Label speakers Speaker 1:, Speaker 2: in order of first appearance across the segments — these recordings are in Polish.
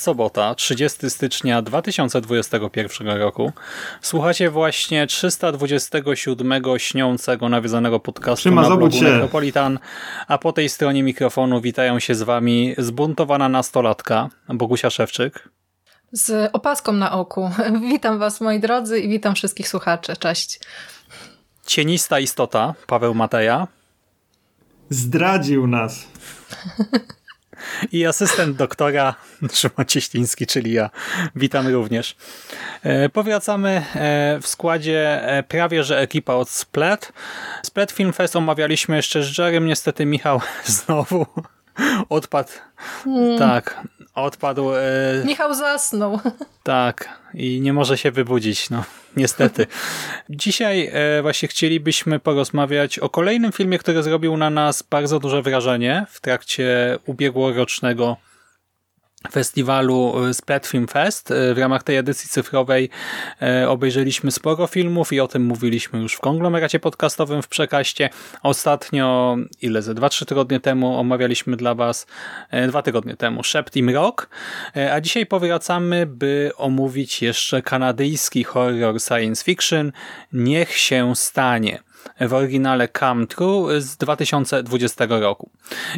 Speaker 1: Jest sobota, 30 stycznia 2021 roku. Słuchacie właśnie 327 śniącego, nawiązanego podcastu
Speaker 2: Szyma,
Speaker 1: na blogu
Speaker 2: zobudź się.
Speaker 1: Necropolitan, a po tej stronie mikrofonu witają się z wami zbuntowana nastolatka Bogusia Szewczyk
Speaker 3: Z opaską na oku. Witam Was, moi drodzy, i witam wszystkich słuchaczy. Cześć.
Speaker 1: cienista istota Paweł Mateja
Speaker 2: Zdradził nas.
Speaker 1: i asystent doktora Szymon Cieśliński, czyli ja. Witam również. E, Powracamy e, w składzie e, prawie, że ekipa od Splat. Splat Film Fest omawialiśmy jeszcze z Jerem. Niestety Michał znowu odpadł. Tak, odpadł. e,
Speaker 3: Michał zasnął.
Speaker 1: tak, i nie może się wybudzić, no niestety. Dzisiaj e, właśnie chcielibyśmy porozmawiać o kolejnym filmie, który zrobił na nas bardzo duże wrażenie w trakcie ubiegłorocznego festiwalu e, Splat Film Fest. E, W ramach tej edycji cyfrowej e, obejrzeliśmy sporo filmów i o tym mówiliśmy już w konglomeracie podcastowym w Przekaście. Ostatnio, ile ze 2-3 tygodnie temu omawialiśmy dla Was, dwa tygodnie temu, Szept i Mrok, a dzisiaj powracamy, by omówić jeszcze kanadyjski horror science fiction Niech się stanie w oryginale Come True z 2020 roku.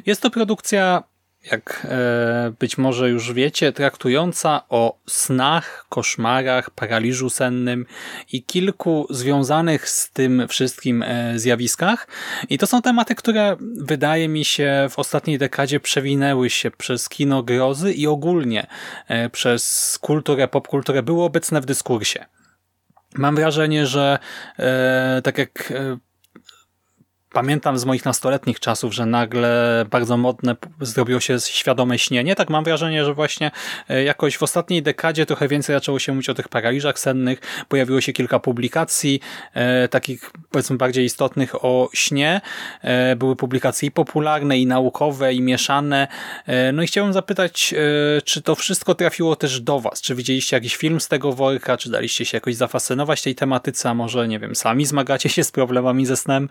Speaker 1: Jest to produkcja jak e, być może już wiecie, traktująca o snach, koszmarach, paraliżu sennym i kilku związanych z tym wszystkim e, zjawiskach. I to są tematy, które wydaje mi się w ostatniej dekadzie przewinęły się przez kino grozy i ogólnie e, przez kulturę, popkulturę, były obecne w dyskursie. Mam wrażenie, że tak jak pamiętam z moich nastoletnich czasów, że nagle bardzo modne zrobiło się świadome śnienie. Tak mam wrażenie, że właśnie e, jakoś w ostatniej dekadzie trochę więcej zaczęło się mówić o tych paraliżach sennych. Pojawiło się kilka publikacji, e, takich powiedzmy bardziej istotnych o śnie. E, były publikacje i popularne, i naukowe, i mieszane. E, no i chciałem zapytać, e, czy to wszystko trafiło też do Was? Czy widzieliście jakiś film z tego worka? Czy daliście się jakoś zafascynować tej tematyce? A może, nie wiem, sami zmagacie się z problemami ze snem?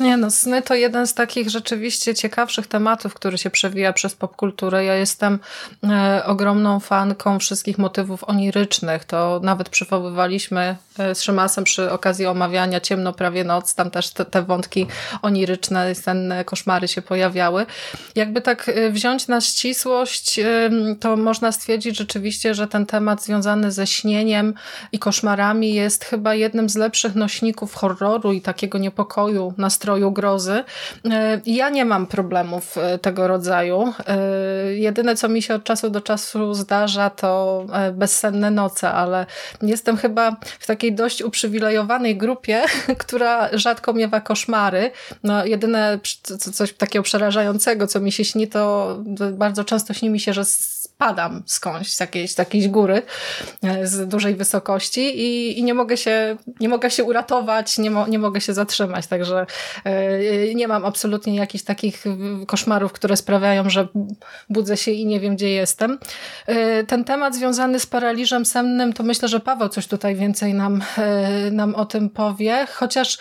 Speaker 3: Nie no, sny to jeden z takich rzeczywiście ciekawszych tematów, który się przewija przez popkulturę. Ja jestem e, ogromną fanką wszystkich motywów onirycznych. To nawet przywoływaliśmy e, z Szymasem przy okazji omawiania Ciemno prawie noc. Tam też te, te wątki oniryczne, senne koszmary się pojawiały. Jakby tak e, wziąć na ścisłość, e, to można stwierdzić rzeczywiście, że ten temat związany ze śnieniem i koszmarami jest chyba jednym z lepszych nośników horroru i takiego niepokoju, nastroju grozy. E, Ja nie mam problemów e, tego rodzaju. E, Jedyne, co mi się od czasu do czasu zdarza, to bezsenne noce, ale jestem chyba w takiej dość uprzywilejowanej grupie, która rzadko miewa koszmary. No, jedyne coś takiego przerażającego, co mi się śni, to bardzo często śni mi się, że spadam skądś, z jakiejś, z jakiejś góry, z dużej wysokości i, i nie, mogę się, nie mogę się uratować, nie, mo, nie mogę się zatrzymać, także nie mam absolutnie jakichś takich koszmarów, które sprawiają, że budzę się i nie wiem, gdzie jestem. E, Ten temat związany z paraliżem sennym, to myślę, że Paweł coś tutaj więcej nam, e, nam o tym powie, chociaż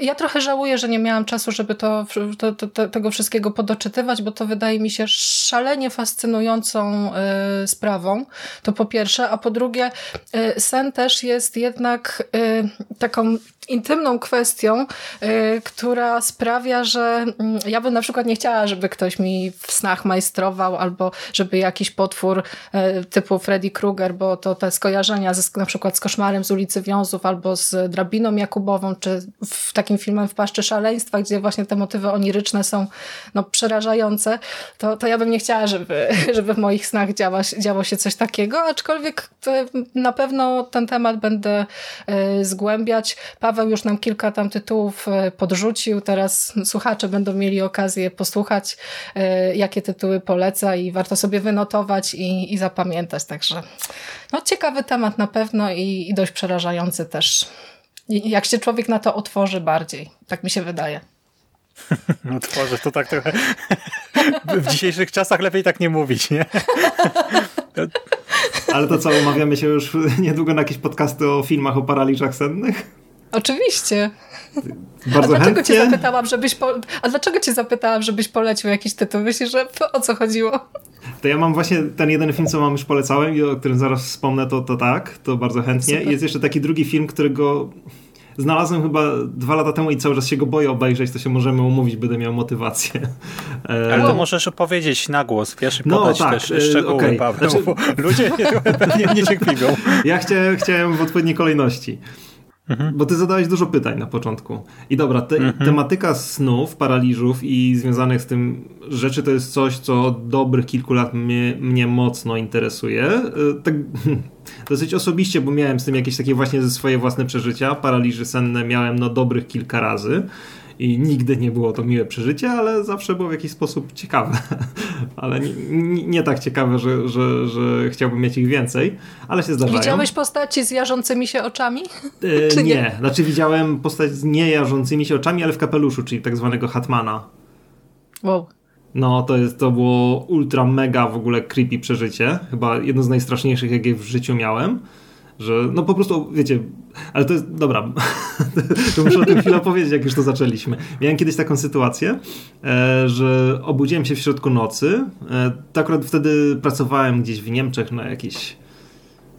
Speaker 3: ja trochę żałuję, że nie miałam czasu, żeby to, to, to, tego wszystkiego podoczytywać, bo to wydaje mi się szalenie fascynującą e, sprawą, to po pierwsze, a po drugie e, sen też jest jednak e, taką intymną kwestią, e, któ- która sprawia, że mm, ja bym na przykład nie chciała, żeby ktoś mi w snach majstrował albo żeby jakiś potwór e, typu Freddy Krueger, bo to te skojarzenia z, na przykład z koszmarem z ulicy Wiązów albo z drabiną Jakubową, czy w takim filmem w Paszczy Szaleństwa, gdzie właśnie te motywy oniryczne są no, przerażające, to, to ja bym nie chciała, żeby, żeby w moich snach działa, działo się coś takiego, aczkolwiek e, na pewno ten temat będę e, zgłębiać. Paweł już nam kilka tam tytułów podrzucił, teraz słuchacze będą mieli okazję posłuchać, jakie tytuły poleca i warto sobie wynotować i, i zapamiętać, także no, ciekawy temat na pewno i, i dość przerażający też. I jak się człowiek na to otworzy bardziej, tak mi się wydaje.
Speaker 1: Otworzy, to tak trochę w dzisiejszych czasach lepiej tak nie mówić, nie?
Speaker 2: Ale to co, umawiamy się już niedługo na jakieś podcasty o filmach o paraliżach sennych?
Speaker 3: Oczywiście.
Speaker 2: Bardzo
Speaker 3: a dlaczego
Speaker 2: chętnie.
Speaker 3: cię zapytałam, żebyś po... A dlaczego cię zapytałam, żebyś polecił jakiś tytuł? Myślisz, że o co chodziło?
Speaker 2: To ja mam właśnie ten jeden film, co wam już polecałem i o którym zaraz wspomnę, to, to tak, to bardzo chętnie.
Speaker 3: Super.
Speaker 2: Jest jeszcze taki drugi film, którego znalazłem chyba dwa lata temu i cały czas się go boję obejrzeć, to się możemy umówić, będę miał motywację. E,
Speaker 1: Ale to możesz opowiedzieć na głos, wiesz, i
Speaker 2: No,
Speaker 1: podać
Speaker 2: tak,
Speaker 1: też
Speaker 2: e,
Speaker 1: szczegóły,
Speaker 2: okej.
Speaker 1: Paweł,
Speaker 2: Znaczy-
Speaker 1: bo ludzie nie, nie, nie cierpliwią.
Speaker 2: Ja chciałem, chciałem w odpowiedniej kolejności. Bo ty zadałeś dużo pytań na początku. I dobra, te, tematyka snów, paraliżów i związanych z tym rzeczy to jest coś, co od dobrych kilku lat mnie, mnie mocno interesuje. E, Tak dosyć osobiście, bo miałem z tym jakieś takie właśnie ze swoje własne przeżycia. Paraliży senne miałem no dobrych kilka razy. I nigdy nie było to miłe przeżycie, ale zawsze było w jakiś sposób ciekawe. ale nie, nie, tak ciekawe, że, że, że chciałbym mieć ich więcej, ale się zdarzają.
Speaker 3: Widziałeś postaci z jarzącymi się oczami? Czy
Speaker 2: nie?
Speaker 3: nie?
Speaker 2: znaczy widziałem postać z niejarzącymi się oczami, ale w kapeluszu, czyli tak zwanego Hatmana.
Speaker 3: Wow.
Speaker 2: No, to, jest, to było ultra mega w ogóle creepy przeżycie. Chyba jedno z najstraszniejszych, jakie w życiu miałem. Że, no po prostu, wiecie, ale to jest, dobra, to muszę o tym chwilę powiedzieć, jak już to zaczęliśmy. Miałem kiedyś taką sytuację, e, że obudziłem się w środku nocy. To akurat wtedy pracowałem gdzieś w Niemczech na jakiejś,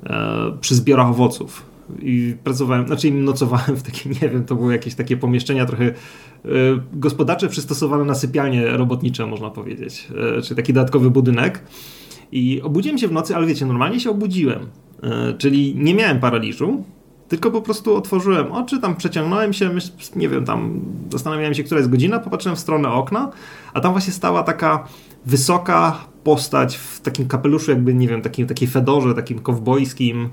Speaker 2: e, przy zbiorach owoców. I pracowałem, znaczy nocowałem w takim, nie wiem, to były jakieś takie pomieszczenia trochę gospodarcze przystosowane na sypialnie robotnicze, można powiedzieć. Czyli taki dodatkowy budynek. I obudziłem się w nocy, ale wiecie, normalnie się obudziłem. Czyli nie miałem paraliżu, tylko po prostu otworzyłem oczy, tam przeciągnąłem się, myśl, nie wiem, tam zastanawiałem się, która jest godzina, popatrzyłem w stronę okna, a tam właśnie stała taka wysoka postać w takim kapeluszu, jakby, nie wiem, takim, takiej fedorze, takim kowbojskim,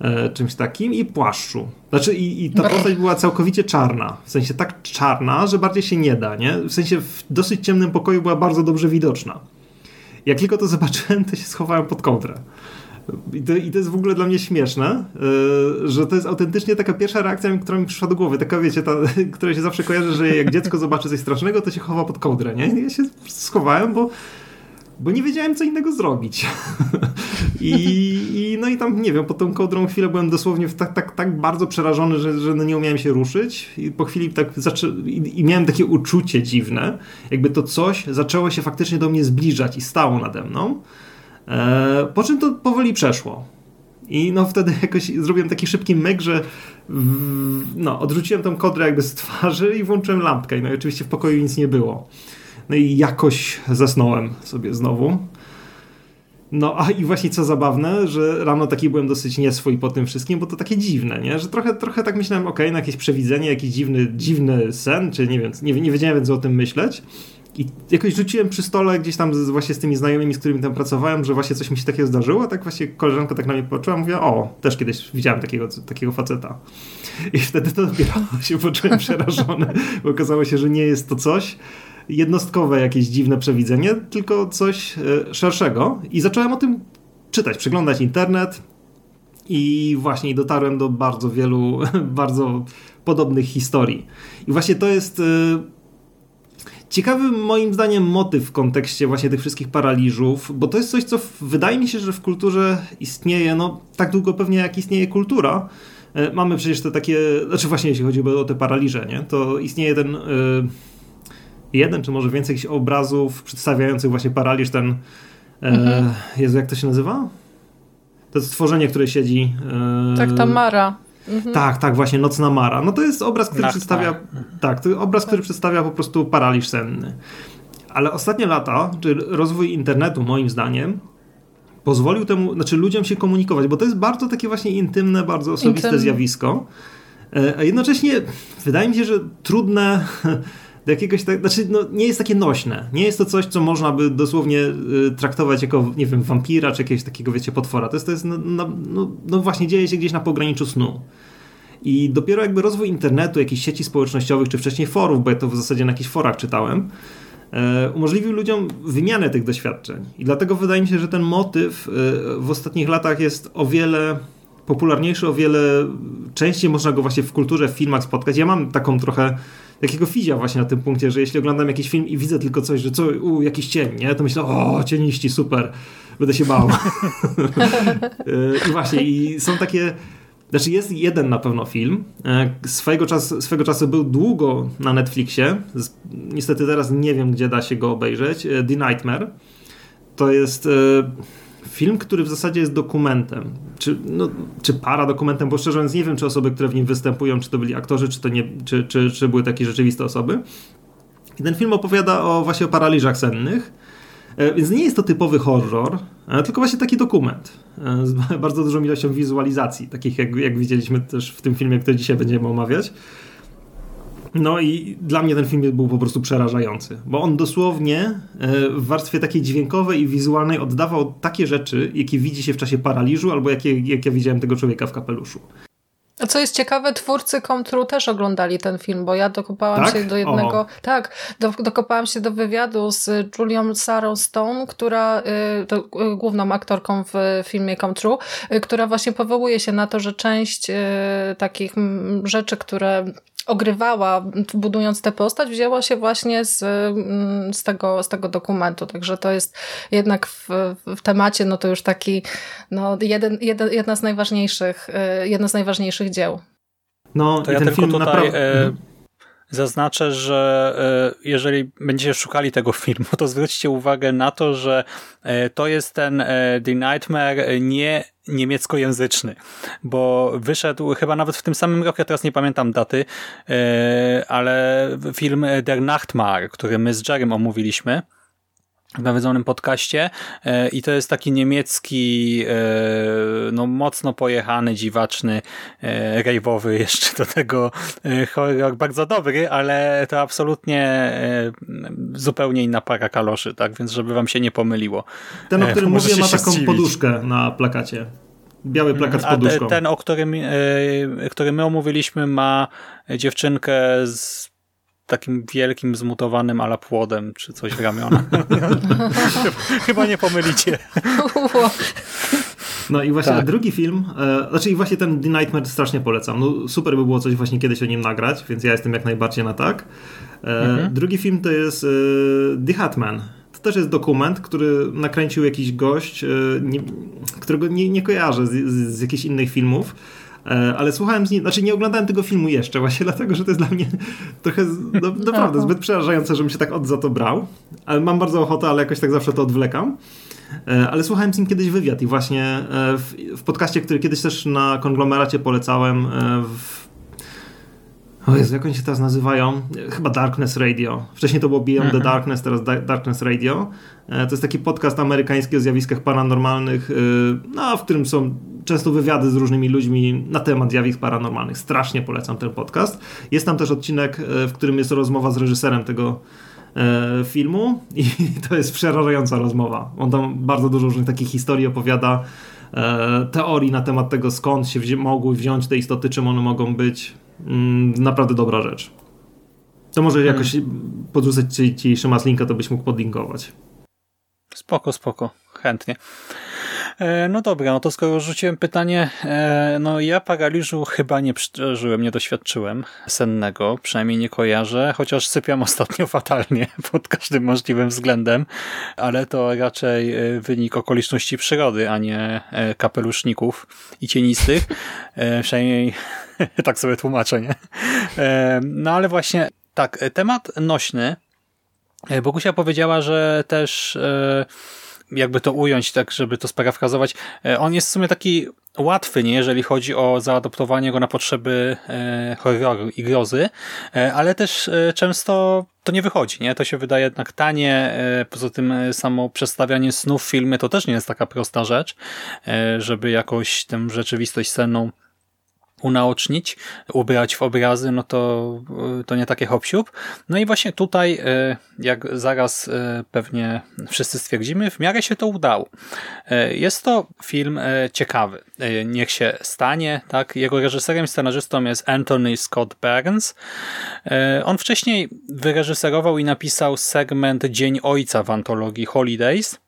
Speaker 2: e, czymś takim i płaszczu. Znaczy i, i ta postać była całkowicie czarna. W sensie tak czarna, że bardziej się nie da, nie? W sensie w dosyć ciemnym pokoju była bardzo dobrze widoczna. Jak tylko to zobaczyłem, to się schowałem pod kołdrę. I to, I to jest w ogóle dla mnie śmieszne, yy, że to jest autentycznie taka pierwsza reakcja, która mi przyszła do głowy. Taka, wiecie, ta, która się zawsze kojarzy, że jak dziecko zobaczy coś strasznego, to się chowa pod kołdrę, nie? Ja się schowałem, bo, bo nie wiedziałem, co innego zrobić. I, I no i tam, nie wiem, pod tą kołdrą chwilę byłem dosłownie tak, tak, tak bardzo przerażony, że, że no nie umiałem się ruszyć. I po chwili tak zaczę... I, i miałem takie uczucie dziwne, jakby to coś zaczęło się faktycznie do mnie zbliżać i stało nade mną. E, po czym to powoli przeszło. I no wtedy jakoś zrobiłem taki szybki myk, że no, odrzuciłem tą kodrę jakby z twarzy i włączyłem lampkę. No i oczywiście w pokoju nic nie było. No i jakoś zasnąłem sobie znowu. No a i właśnie co zabawne, że rano taki byłem dosyć nieswój po tym wszystkim, bo to takie dziwne, nie? Że trochę, trochę tak myślałem, okej, okay, na jakieś przewidzenie, jakiś dziwny, dziwny sen, czy nie wiem, nie, nie wiedziałem więc o tym myśleć. I jakoś rzuciłem przy stole gdzieś tam z, właśnie z tymi znajomymi, z którymi tam pracowałem, że właśnie coś mi się takiego zdarzyło, a tak właśnie koleżanka tak na mnie patrzyła, mówiła, o, też kiedyś widziałem takiego, takiego faceta. I wtedy to dopiero się poczułem przerażony, bo okazało się, że nie jest to coś jednostkowe jakieś dziwne przewidzenie, tylko coś e, szerszego. I zacząłem o tym czytać, przeglądać internet i właśnie dotarłem do bardzo wielu, bardzo podobnych historii. I właśnie to jest... Ciekawy moim zdaniem motyw w kontekście właśnie tych wszystkich paraliżów, bo to jest coś, co wydaje mi się, że w kulturze istnieje, no tak długo pewnie jak istnieje kultura. E, mamy przecież te takie, znaczy właśnie jeśli chodzi o te paraliże, nie? to istnieje ten e, jeden czy może więcej jakichś obrazów przedstawiających właśnie paraliż, ten mhm. e, Jezu, jak to się nazywa? To stworzenie, które siedzi...
Speaker 3: Tak, Tamara. Mhm.
Speaker 2: Tak, tak, właśnie Nocna Mara. No to jest obraz, który przedstawia. Tak, to obraz, który przedstawia po prostu paraliż senny. Ale ostatnie lata, czy rozwój internetu, moim zdaniem, pozwolił temu, znaczy ludziom się komunikować, bo to jest bardzo takie właśnie intymne, bardzo osobiste
Speaker 3: Intymne.
Speaker 2: zjawisko. E, A jednocześnie wydaje mi się, że trudne do jakiegoś tak, znaczy no, nie jest takie nośne. Nie jest to coś, co można by dosłownie y, traktować jako, nie wiem, wampira, czy jakiegoś takiego, wiecie, potwora. To jest, to jest no, no, no, właśnie dzieje się gdzieś na pograniczu snu. I dopiero jakby rozwój internetu, jakichś sieci społecznościowych, czy wcześniej forów, bo ja to w zasadzie na jakichś forach czytałem, e, umożliwił ludziom wymianę tych doświadczeń. I dlatego wydaje mi się, że ten motyw e, w ostatnich latach jest o wiele popularniejszy, o wiele częściej można go właśnie w kulturze, w filmach spotkać. Ja mam taką trochę takiego fizia właśnie na tym punkcie, że jeśli oglądam jakiś film i widzę tylko coś, że co, u, jakiś cień, nie? To myślę, o, cieniści, super, będę się bał. E, I właśnie, i są takie znaczy jest jeden na pewno film. E, Swego czasu, swego czasu był długo na Netflixie. Niestety teraz nie wiem, gdzie da się go obejrzeć. E, The Nightmare. To jest film, który w zasadzie jest dokumentem. Czy, no, czy paradokumentem, bo szczerze mówiąc nie wiem, czy osoby, które w nim występują, czy to byli aktorzy, czy to nie, czy, czy, czy były takie rzeczywiste osoby. I ten film opowiada o właśnie o paraliżach sennych. E, Więc nie jest to typowy horror, e, tylko właśnie taki dokument e, z bardzo dużą ilością wizualizacji, takich jak, jak widzieliśmy też w tym filmie, który dzisiaj będziemy omawiać. No i dla mnie ten film był po prostu przerażający, bo on dosłownie e, w warstwie takiej dźwiękowej i wizualnej oddawał takie rzeczy, jakie widzi się w czasie paraliżu, albo jakie, jak ja widziałem tego człowieka w kapeluszu.
Speaker 3: A co jest ciekawe, twórcy Comtru też oglądali ten film, bo ja dokopałam
Speaker 2: Tak?
Speaker 3: się do jednego.
Speaker 2: O.
Speaker 3: Tak, do, dokopałam się do wywiadu z Julią Sarah Stone, która y, to, y, główną aktorką w filmie Comtru, y, która właśnie powołuje się na to, że część takich rzeczy, które ogrywała, budując tę postać, wzięła się właśnie z, mm, z, tego, z tego dokumentu. Także to jest jednak w, w temacie, no to już taki, no jeden, jeden, jedna z najważniejszych, y, jedno z najważniejszych dzieł.
Speaker 2: No
Speaker 1: To ja
Speaker 2: ten
Speaker 1: tylko
Speaker 2: film
Speaker 1: tutaj
Speaker 2: naprawdę...
Speaker 1: e,
Speaker 2: Mhm.
Speaker 1: zaznaczę, że e, jeżeli będziecie szukali tego filmu, to zwróćcie uwagę na to, że e, to jest ten e, The Nightmare e, nie niemieckojęzyczny, bo wyszedł chyba nawet w tym samym roku, ja teraz nie pamiętam daty, e, ale film Der Nachtmar, który my z Jerem omówiliśmy, w nawiedzonym podcaście e, i to jest taki niemiecki e, no mocno pojechany, dziwaczny, e, rejwowy jeszcze do tego horror bardzo dobry, ale to absolutnie zupełnie inna para kaloszy, tak, więc żeby wam się nie pomyliło.
Speaker 2: Ten, o którym mówię, ma taką
Speaker 1: zdziwić.
Speaker 2: poduszkę na plakacie. Biały plakat z
Speaker 1: A
Speaker 2: poduszką.
Speaker 1: ten, o którym, który my omówiliśmy ma dziewczynkę z takim wielkim, zmutowanym ala płodem, czy coś w ramiona. Chyba nie pomylicie.
Speaker 2: No i właśnie
Speaker 1: Tak.
Speaker 2: drugi film, e, znaczy i właśnie ten The Nightmare strasznie polecam. No super by było coś właśnie kiedyś o nim nagrać, więc ja jestem jak najbardziej na tak. E,
Speaker 1: Mhm.
Speaker 2: Drugi film to jest e, The Hatman. To też jest dokument, który nakręcił jakiś gość, e, nie, którego nie, nie kojarzę z, z, z jakichś innych filmów. E, Ale słuchałem z nim, znaczy nie oglądałem tego filmu jeszcze, właśnie dlatego, że to jest dla mnie trochę no, naprawdę
Speaker 3: Aha.
Speaker 2: zbyt przerażające, żebym się tak od za to brał. Ale mam bardzo ochotę, ale jakoś tak zawsze to odwlekam. E, Ale słuchałem z nim kiedyś wywiad i właśnie e, w, w podcaście, który kiedyś też na konglomeracie polecałem w... O Jezu, jak oni się teraz nazywają? Chyba Darkness Radio. Wcześniej to było Beyond the Darkness, teraz Da- Darkness Radio. E, To jest taki podcast amerykański o zjawiskach paranormalnych, e, no, w którym są często wywiady z różnymi ludźmi na temat zjawisk paranormalnych. Strasznie polecam ten podcast. Jest tam też odcinek, e, w którym jest rozmowa z reżyserem tego filmu i to jest przerażająca rozmowa. On tam bardzo dużo różnych takich historii opowiada, teorii na temat tego, skąd się wzi- mogły wziąć te istoty, czym one mogą być. Mm, naprawdę dobra rzecz. To może jakoś podrzucać ci, ci Szymas linka, to byś mógł podlinkować.
Speaker 1: Spoko, spoko. Chętnie. E, No dobra, no to skoro rzuciłem pytanie, e, no ja paraliżu chyba nie przeżyłem, nie doświadczyłem sennego, przynajmniej nie kojarzę, chociaż sypiam ostatnio fatalnie pod każdym możliwym względem, ale to raczej e, wynik okoliczności przyrody, a nie kapeluszników i cienistych. Przynajmniej tak sobie tłumaczę, nie? E, No ale właśnie tak, e, temat nośny, E, Bogusia powiedziała, że też e, jakby to ująć, tak żeby to sparafrazować, on jest w sumie taki łatwy, nie, jeżeli chodzi o zaadoptowanie go na potrzeby e, horroru i grozy, e, ale też e, często to nie wychodzi, nie? To się wydaje jednak tanie, e, poza tym e, samo przedstawianie snów w filmie to też nie jest taka prosta rzecz, e, żeby jakoś tę rzeczywistość scenną unaocznić, ubrać w obrazy, no to, to nie takie hop No i właśnie tutaj, e, jak zaraz e, pewnie wszyscy stwierdzimy, w miarę się to udało. Jest to film ciekawy. Niech się stanie, tak? Jego reżyserem i scenarzystą jest Anthony Scott Burns. On wcześniej wyreżyserował i napisał segment Dzień Ojca w antologii Holidays,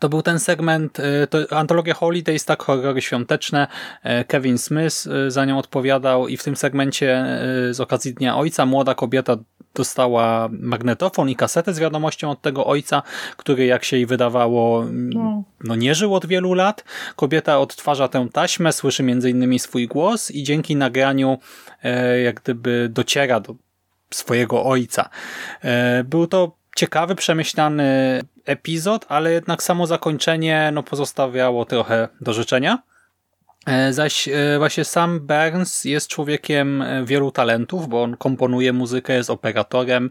Speaker 1: to był ten segment, y, to antologia Holidays, tak horrory świąteczne. Y, Kevin Smith y, za nią odpowiadał i w tym segmencie z okazji Dnia Ojca młoda kobieta dostała magnetofon i kasetę z wiadomością od tego ojca, który jak się jej wydawało no. no nie żył od wielu lat. Kobieta odtwarza tę taśmę, słyszy między innymi swój głos i dzięki nagraniu jak gdyby dociera do swojego ojca. Był to ciekawy, przemyślany epizod, ale jednak samo zakończenie no, pozostawiało trochę do życzenia. E, zaś e, właśnie sam Burns jest człowiekiem e, wielu talentów, bo on komponuje muzykę, jest operatorem,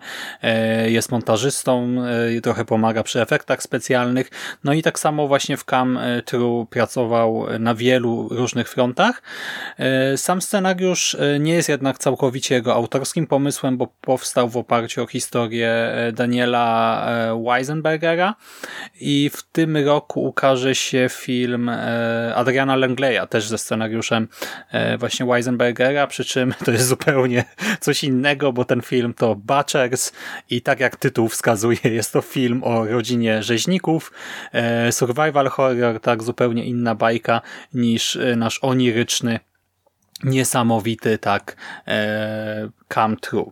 Speaker 1: jest montażystą, trochę pomaga przy efektach specjalnych. No i tak samo właśnie w Cam True pracował na wielu różnych frontach. Sam scenariusz nie jest jednak całkowicie jego autorskim pomysłem, bo powstał w oparciu o historię Daniela Weisenbergera i w tym roku ukaże się film Adriana Langleya, też też ze scenariuszem e, właśnie Weisenbergera, przy czym to jest zupełnie coś innego, bo ten film to Butchers i tak jak tytuł wskazuje, jest to film o rodzinie rzeźników, e, survival horror, tak zupełnie inna bajka niż e, nasz oniryczny niesamowity tak e, come true.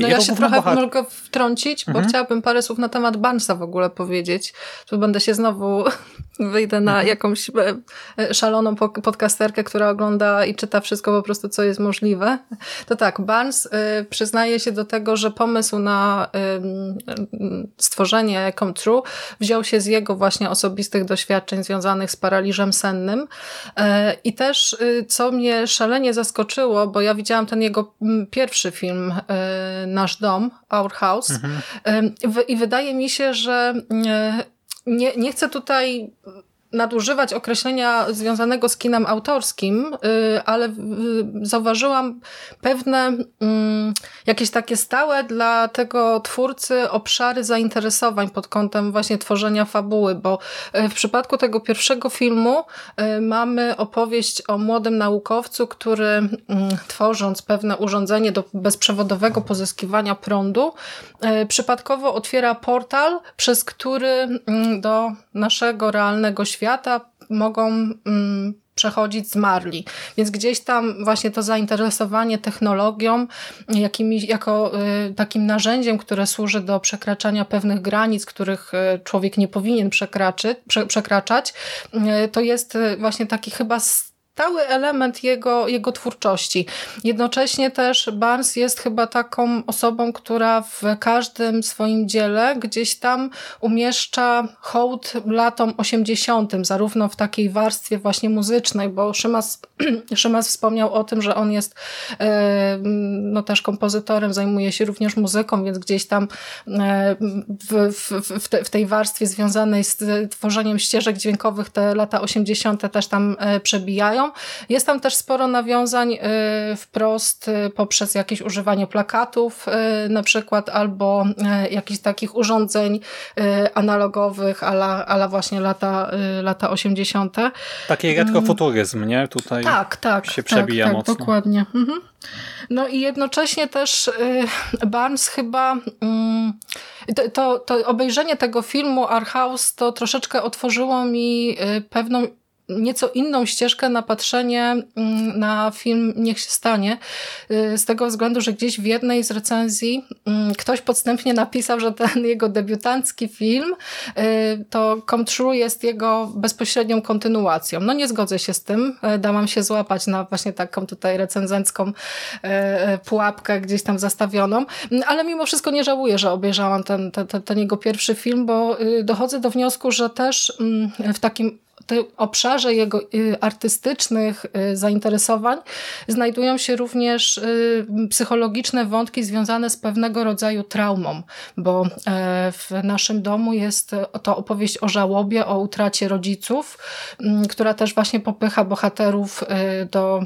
Speaker 3: No ja się trochę bohat... mogę wtrącić, bo mhm. chciałabym parę słów na temat Barnesa w ogóle powiedzieć. Tu będę się znowu, wyjdę na mhm. jakąś e, e, szaloną podcasterkę, która ogląda i czyta wszystko po prostu, co jest możliwe. To tak, Barnes y, przyznaje się do tego, że pomysł na stworzenie Come True wziął się z jego właśnie osobistych doświadczeń związanych z paraliżem sennym i też, co mnie szalenie zaskoczyło, bo ja widziałam ten jego pierwszy film e, Nasz Dom, Our House. Mhm. I wydaje mi się, że e, nie, nie chcę tutaj nadużywać określenia związanego z kinem autorskim, y, ale zauważyłam pewne mm, jakieś takie stałe dla tego twórcy obszary zainteresowań pod kątem właśnie tworzenia fabuły, bo y, w przypadku tego pierwszego filmu y, mamy opowieść o młodym naukowcu, który mm, tworząc pewne urządzenie do bezprzewodowego pozyskiwania prądu, przypadkowo otwiera portal, przez który mm, do naszego realnego świata świata mogą mm, przechodzić zmarli. Więc gdzieś tam właśnie to zainteresowanie technologią jakimi, jako y, takim narzędziem, które służy do przekraczania pewnych granic, których y, człowiek nie powinien prze, przekraczać, y, to jest y, właśnie taki chyba stały element jego, jego twórczości. Jednocześnie też Barnes jest chyba taką osobą, która w każdym swoim dziele gdzieś tam umieszcza hołd latom 80., zarówno w takiej warstwie właśnie muzycznej, bo Szymas, Szymas wspomniał o tym, że on jest e, no też kompozytorem, zajmuje się również muzyką, więc gdzieś tam e, w, w, w, te, w tej warstwie związanej z tworzeniem ścieżek dźwiękowych te lata 80. też tam e, Jest tam też sporo nawiązań y, wprost y, poprzez jakieś używanie plakatów y, na przykład albo jakichś takich urządzeń analogowych ala, ala właśnie lata, lata 80.
Speaker 1: Taki retrofuturyzm, nie? Tutaj tak, tak, się przebija
Speaker 3: tak,
Speaker 1: tak, mocno.
Speaker 3: dokładnie. Mhm. No i jednocześnie też Barnes chyba mm, to, to obejrzenie tego filmu Art House to troszeczkę otworzyło mi pewną nieco inną ścieżkę na patrzenie mm, na film Niech się stanie, y, z tego względu, że gdzieś w jednej z recenzji mm, ktoś podstępnie napisał, że ten jego debiutancki film y, to Come True jest jego bezpośrednią kontynuacją. No nie zgodzę się z tym, dałam się złapać na właśnie taką tutaj recenzencką pułapkę gdzieś tam zastawioną, ale mimo wszystko nie żałuję, że obejrzałam ten, ten, ten jego pierwszy film, bo dochodzę do wniosku, że też w takim obszarze jego y, artystycznych y, zainteresowań znajdują się również y, psychologiczne wątki związane z pewnego rodzaju traumą, bo e, w naszym domu jest to opowieść o żałobie, o utracie rodziców, która też właśnie popycha bohaterów do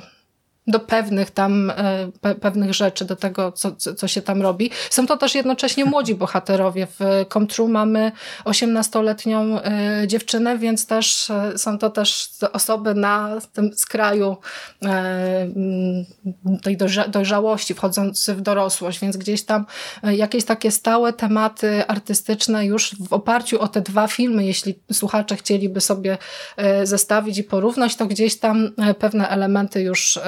Speaker 3: do pewnych tam e, pe, pewnych rzeczy, do tego, co, co się tam robi. Są to też jednocześnie młodzi bohaterowie. W Comtrue mamy 18-letnią e, dziewczynę, więc też e, są to też osoby na tym skraju tej dojrzałości, wchodzący w dorosłość, więc gdzieś tam jakieś takie stałe tematy artystyczne już w oparciu o te dwa filmy, jeśli słuchacze chcieliby sobie zestawić i porównać, to gdzieś tam pewne elementy już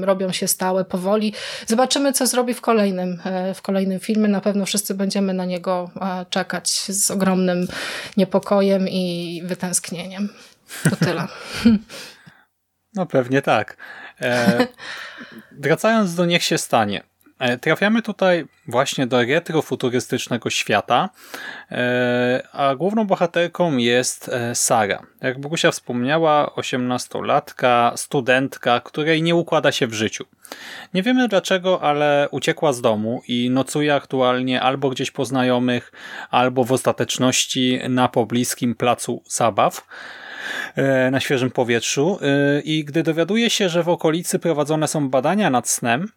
Speaker 3: robią się stałe powoli. Zobaczymy, co zrobi w kolejnym, e, w kolejnym filmie. Na pewno wszyscy będziemy na niego e, czekać z ogromnym niepokojem i wytęsknieniem. To tyle.
Speaker 1: No pewnie tak. E, wracając do Niech się stanie. E, trafiamy tutaj właśnie do retrofuturystycznego świata, e, a główną bohaterką jest e, Sara. Jak Bogusia wspomniała, 18-latka, studentka, której nie układa się w życiu. Nie wiemy dlaczego, ale uciekła z domu i nocuje aktualnie albo gdzieś po znajomych, albo w ostateczności na pobliskim placu zabaw na świeżym powietrzu i gdy dowiaduje się, że w okolicy prowadzone są badania nad snem,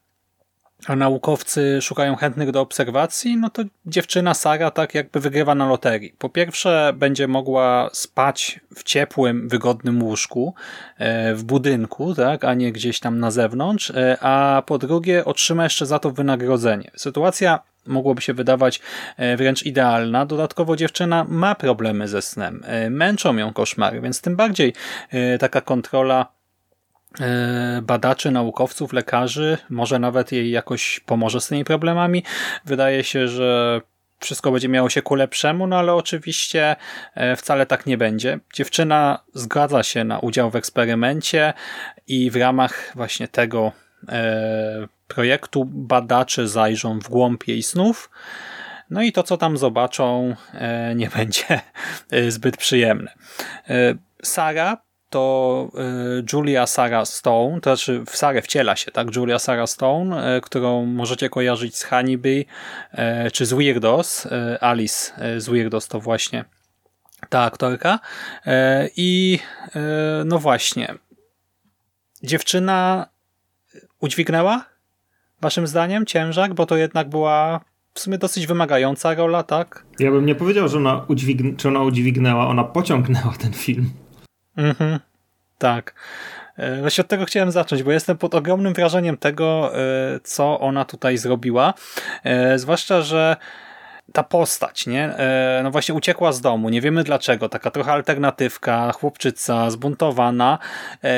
Speaker 1: a naukowcy szukają chętnych do obserwacji, no to dziewczyna Sara tak jakby wygrywa na loterii. Po pierwsze będzie mogła spać w ciepłym, wygodnym łóżku e, w budynku, tak, a nie gdzieś tam na zewnątrz, e, a po drugie otrzyma jeszcze za to wynagrodzenie. Sytuacja mogłoby się wydawać e, wręcz idealna. Dodatkowo dziewczyna ma problemy ze snem. Męczą ją koszmary, więc tym bardziej taka kontrola badaczy, naukowców, lekarzy, może nawet jej jakoś pomoże z tymi problemami. Wydaje się, że wszystko będzie miało się ku lepszemu, no ale oczywiście e, wcale tak nie będzie. Dziewczyna zgadza się na udział w eksperymencie i w ramach właśnie tego e, projektu badacze zajrzą w głąb jej snów. No i to, co tam zobaczą, nie będzie zbyt przyjemne. Sara to y, Julia Sarah Stone, to znaczy w Sarę wciela się, tak? Julia Sarah Stone, y, którą możecie kojarzyć z Honeybee y, czy z Weirdos. Alice z Weirdos to właśnie ta aktorka. I no właśnie, dziewczyna udźwignęła waszym zdaniem ciężar, bo to jednak była w sumie dosyć wymagająca rola, tak?
Speaker 2: Ja bym nie powiedział, że ona, udźwign czy ona udźwignęła, ona pociągnęła ten film.
Speaker 1: Mhm, tak. E, właśnie od tego chciałem zacząć, bo jestem pod ogromnym wrażeniem tego, e, co ona tutaj zrobiła. E, zwłaszcza, że ta postać, nie? No właśnie uciekła z domu, nie wiemy dlaczego, taka trochę alternatywka, chłopczyca, zbuntowana.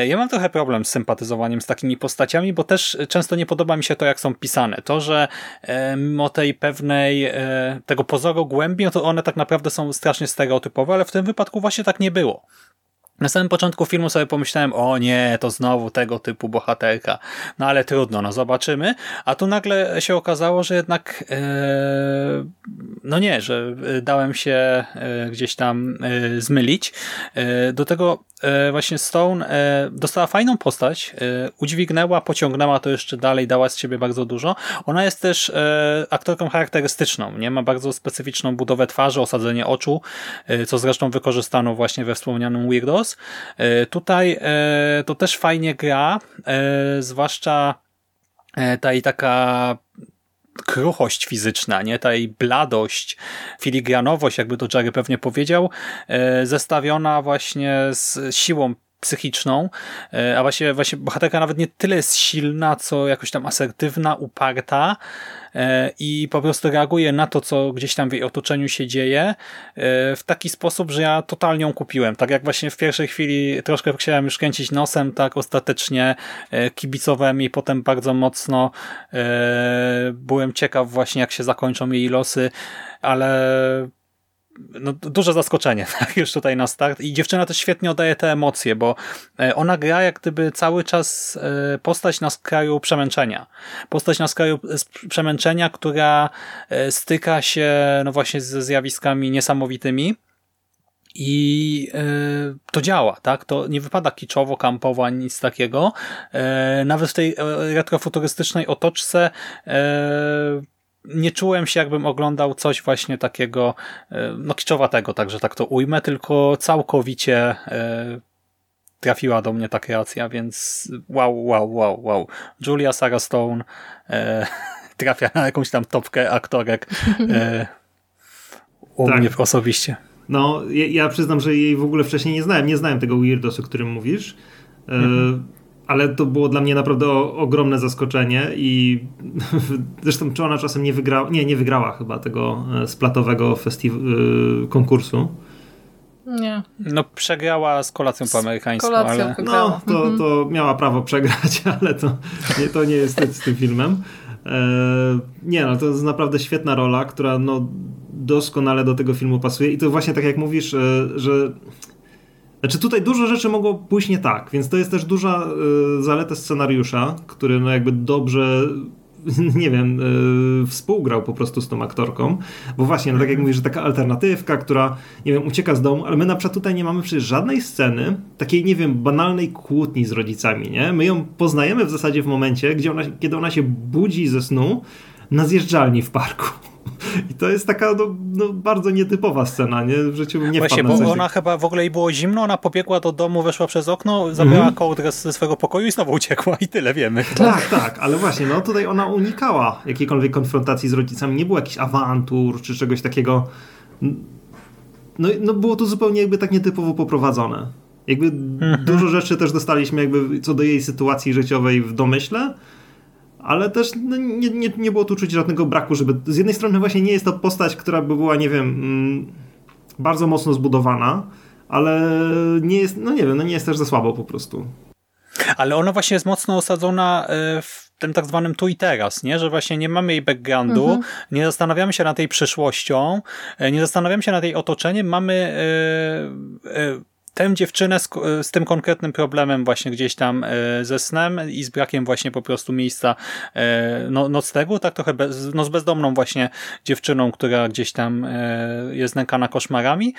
Speaker 1: Ja mam trochę problem z sympatyzowaniem z takimi postaciami, bo też często nie podoba mi się to, jak są pisane. To, że mimo tej pewnej, tego pozoru głębi, no to one tak naprawdę są strasznie stereotypowe, ale w tym wypadku właśnie tak nie było. Na samym początku filmu sobie pomyślałem, o nie, to znowu tego typu bohaterka. No ale trudno, no zobaczymy. A tu nagle się okazało, że jednak e, no nie, że dałem się e, gdzieś tam e, zmylić. E, do tego E, właśnie Stone e, dostała fajną postać, e, udźwignęła, pociągnęła to jeszcze dalej, dała z siebie bardzo dużo. Ona jest też aktorką charakterystyczną, nie ma bardzo specyficzną budowę twarzy, osadzenie oczu, co zresztą wykorzystano właśnie we wspomnianym Weirdos. Tutaj to też fajnie gra, zwłaszcza ta i taka kruchość fizyczna, nie? Ta jej bladość, filigranowość, jakby to Jerry pewnie powiedział, e, zestawiona właśnie z siłą psychiczną, e, a właśnie, właśnie bohaterka nawet nie tyle jest silna, co jakoś tam asertywna, uparta e, i po prostu reaguje na to, co gdzieś tam w jej otoczeniu się dzieje e, w taki sposób, że ja totalnie ją kupiłem. Tak jak właśnie w pierwszej chwili troszkę chciałem już kręcić nosem, tak ostatecznie kibicowałem jej potem bardzo mocno. Byłem ciekaw właśnie, jak się zakończą jej losy, ale no, duże zaskoczenie tak, już tutaj na start i dziewczyna też świetnie oddaje te emocje, bo e, ona gra jak gdyby cały czas e, postać na skraju przemęczenia. Postać na skraju przemęczenia, która e, styka się no właśnie ze zjawiskami niesamowitymi i to działa, tak? To nie wypada kiczowo, kampowo, ani nic takiego. nawet w tej retrofuturystycznej otoczce nie czułem się, jakbym oglądał coś właśnie takiego, e, no kiczowatego, także tak to ujmę, tylko całkowicie e, trafiła do mnie ta kreacja, więc wow, wow, wow, wow. Julia Sarah Stone e, trafia na jakąś tam topkę aktorek e, u tak. mnie osobiście.
Speaker 2: No, ja, ja, przyznam, że jej w ogóle wcześniej nie znałem. Nie znałem tego Weirdos, o którym mówisz. E, mhm ale to było dla mnie naprawdę o, ogromne zaskoczenie i zresztą czy ona czasem nie wygrała, nie, nie wygrała chyba tego e, splatowego festiw- e, konkursu.
Speaker 3: Nie.
Speaker 1: No przegrała z kolacją po amerykańsku, kolacją ale...
Speaker 2: No, to, mhm. to miała prawo przegrać, ale to nie, to nie jest z tym filmem. E, nie no, to jest naprawdę świetna rola, która no doskonale do tego filmu pasuje i to właśnie tak jak mówisz, że znaczy tutaj dużo rzeczy mogło pójść nie tak, więc to jest też duża y, zaleta scenariusza, który no jakby dobrze nie wiem, y, współgrał po prostu z tą aktorką, bo właśnie, no tak jak mówisz, że taka alternatywka, która, nie wiem, ucieka z domu, ale my na przykład tutaj nie mamy przecież żadnej sceny takiej, nie wiem, banalnej kłótni z rodzicami, nie? My ją poznajemy w zasadzie w momencie, gdzie ona, kiedy ona się budzi ze snu na zjeżdżalni w parku. I to jest taka no, no, bardzo nietypowa scena, nie? W życiu nie
Speaker 1: Właśnie, bo ona chyba w ogóle jej było zimno, ona pobiegła do domu, weszła przez okno, zabrała mm kołdrę ze swojego pokoju i znowu uciekła i tyle wiemy.
Speaker 2: Tak, tak, ale właśnie, no tutaj ona unikała jakiejkolwiek konfrontacji z rodzicami, nie było jakichś awantur czy czegoś takiego. No, no było to zupełnie jakby tak nietypowo poprowadzone. Jakby mm -hmm. dużo rzeczy też dostaliśmy jakby co do jej sytuacji życiowej w domyśle, ale też no, nie, nie, nie było tu czuć żadnego braku, żeby z jednej strony właśnie nie jest to postać, która by była, nie wiem, mm, bardzo mocno zbudowana, ale nie jest, no nie wiem, no nie jest też za słabo po prostu.
Speaker 1: Ale ona właśnie jest mocno osadzona e, w tym tak zwanym tu i teraz, nie? że właśnie nie mamy jej backgroundu, mhm. nie zastanawiamy się nad jej przyszłością, e, nie zastanawiamy się nad jej otoczeniem, mamy e, tę dziewczynę z, z, tym konkretnym problemem właśnie gdzieś tam e, ze snem i z brakiem właśnie po prostu miejsca e, no, nocnego, tak trochę bez, no z bezdomną właśnie dziewczyną, która gdzieś tam e, jest nękana koszmarami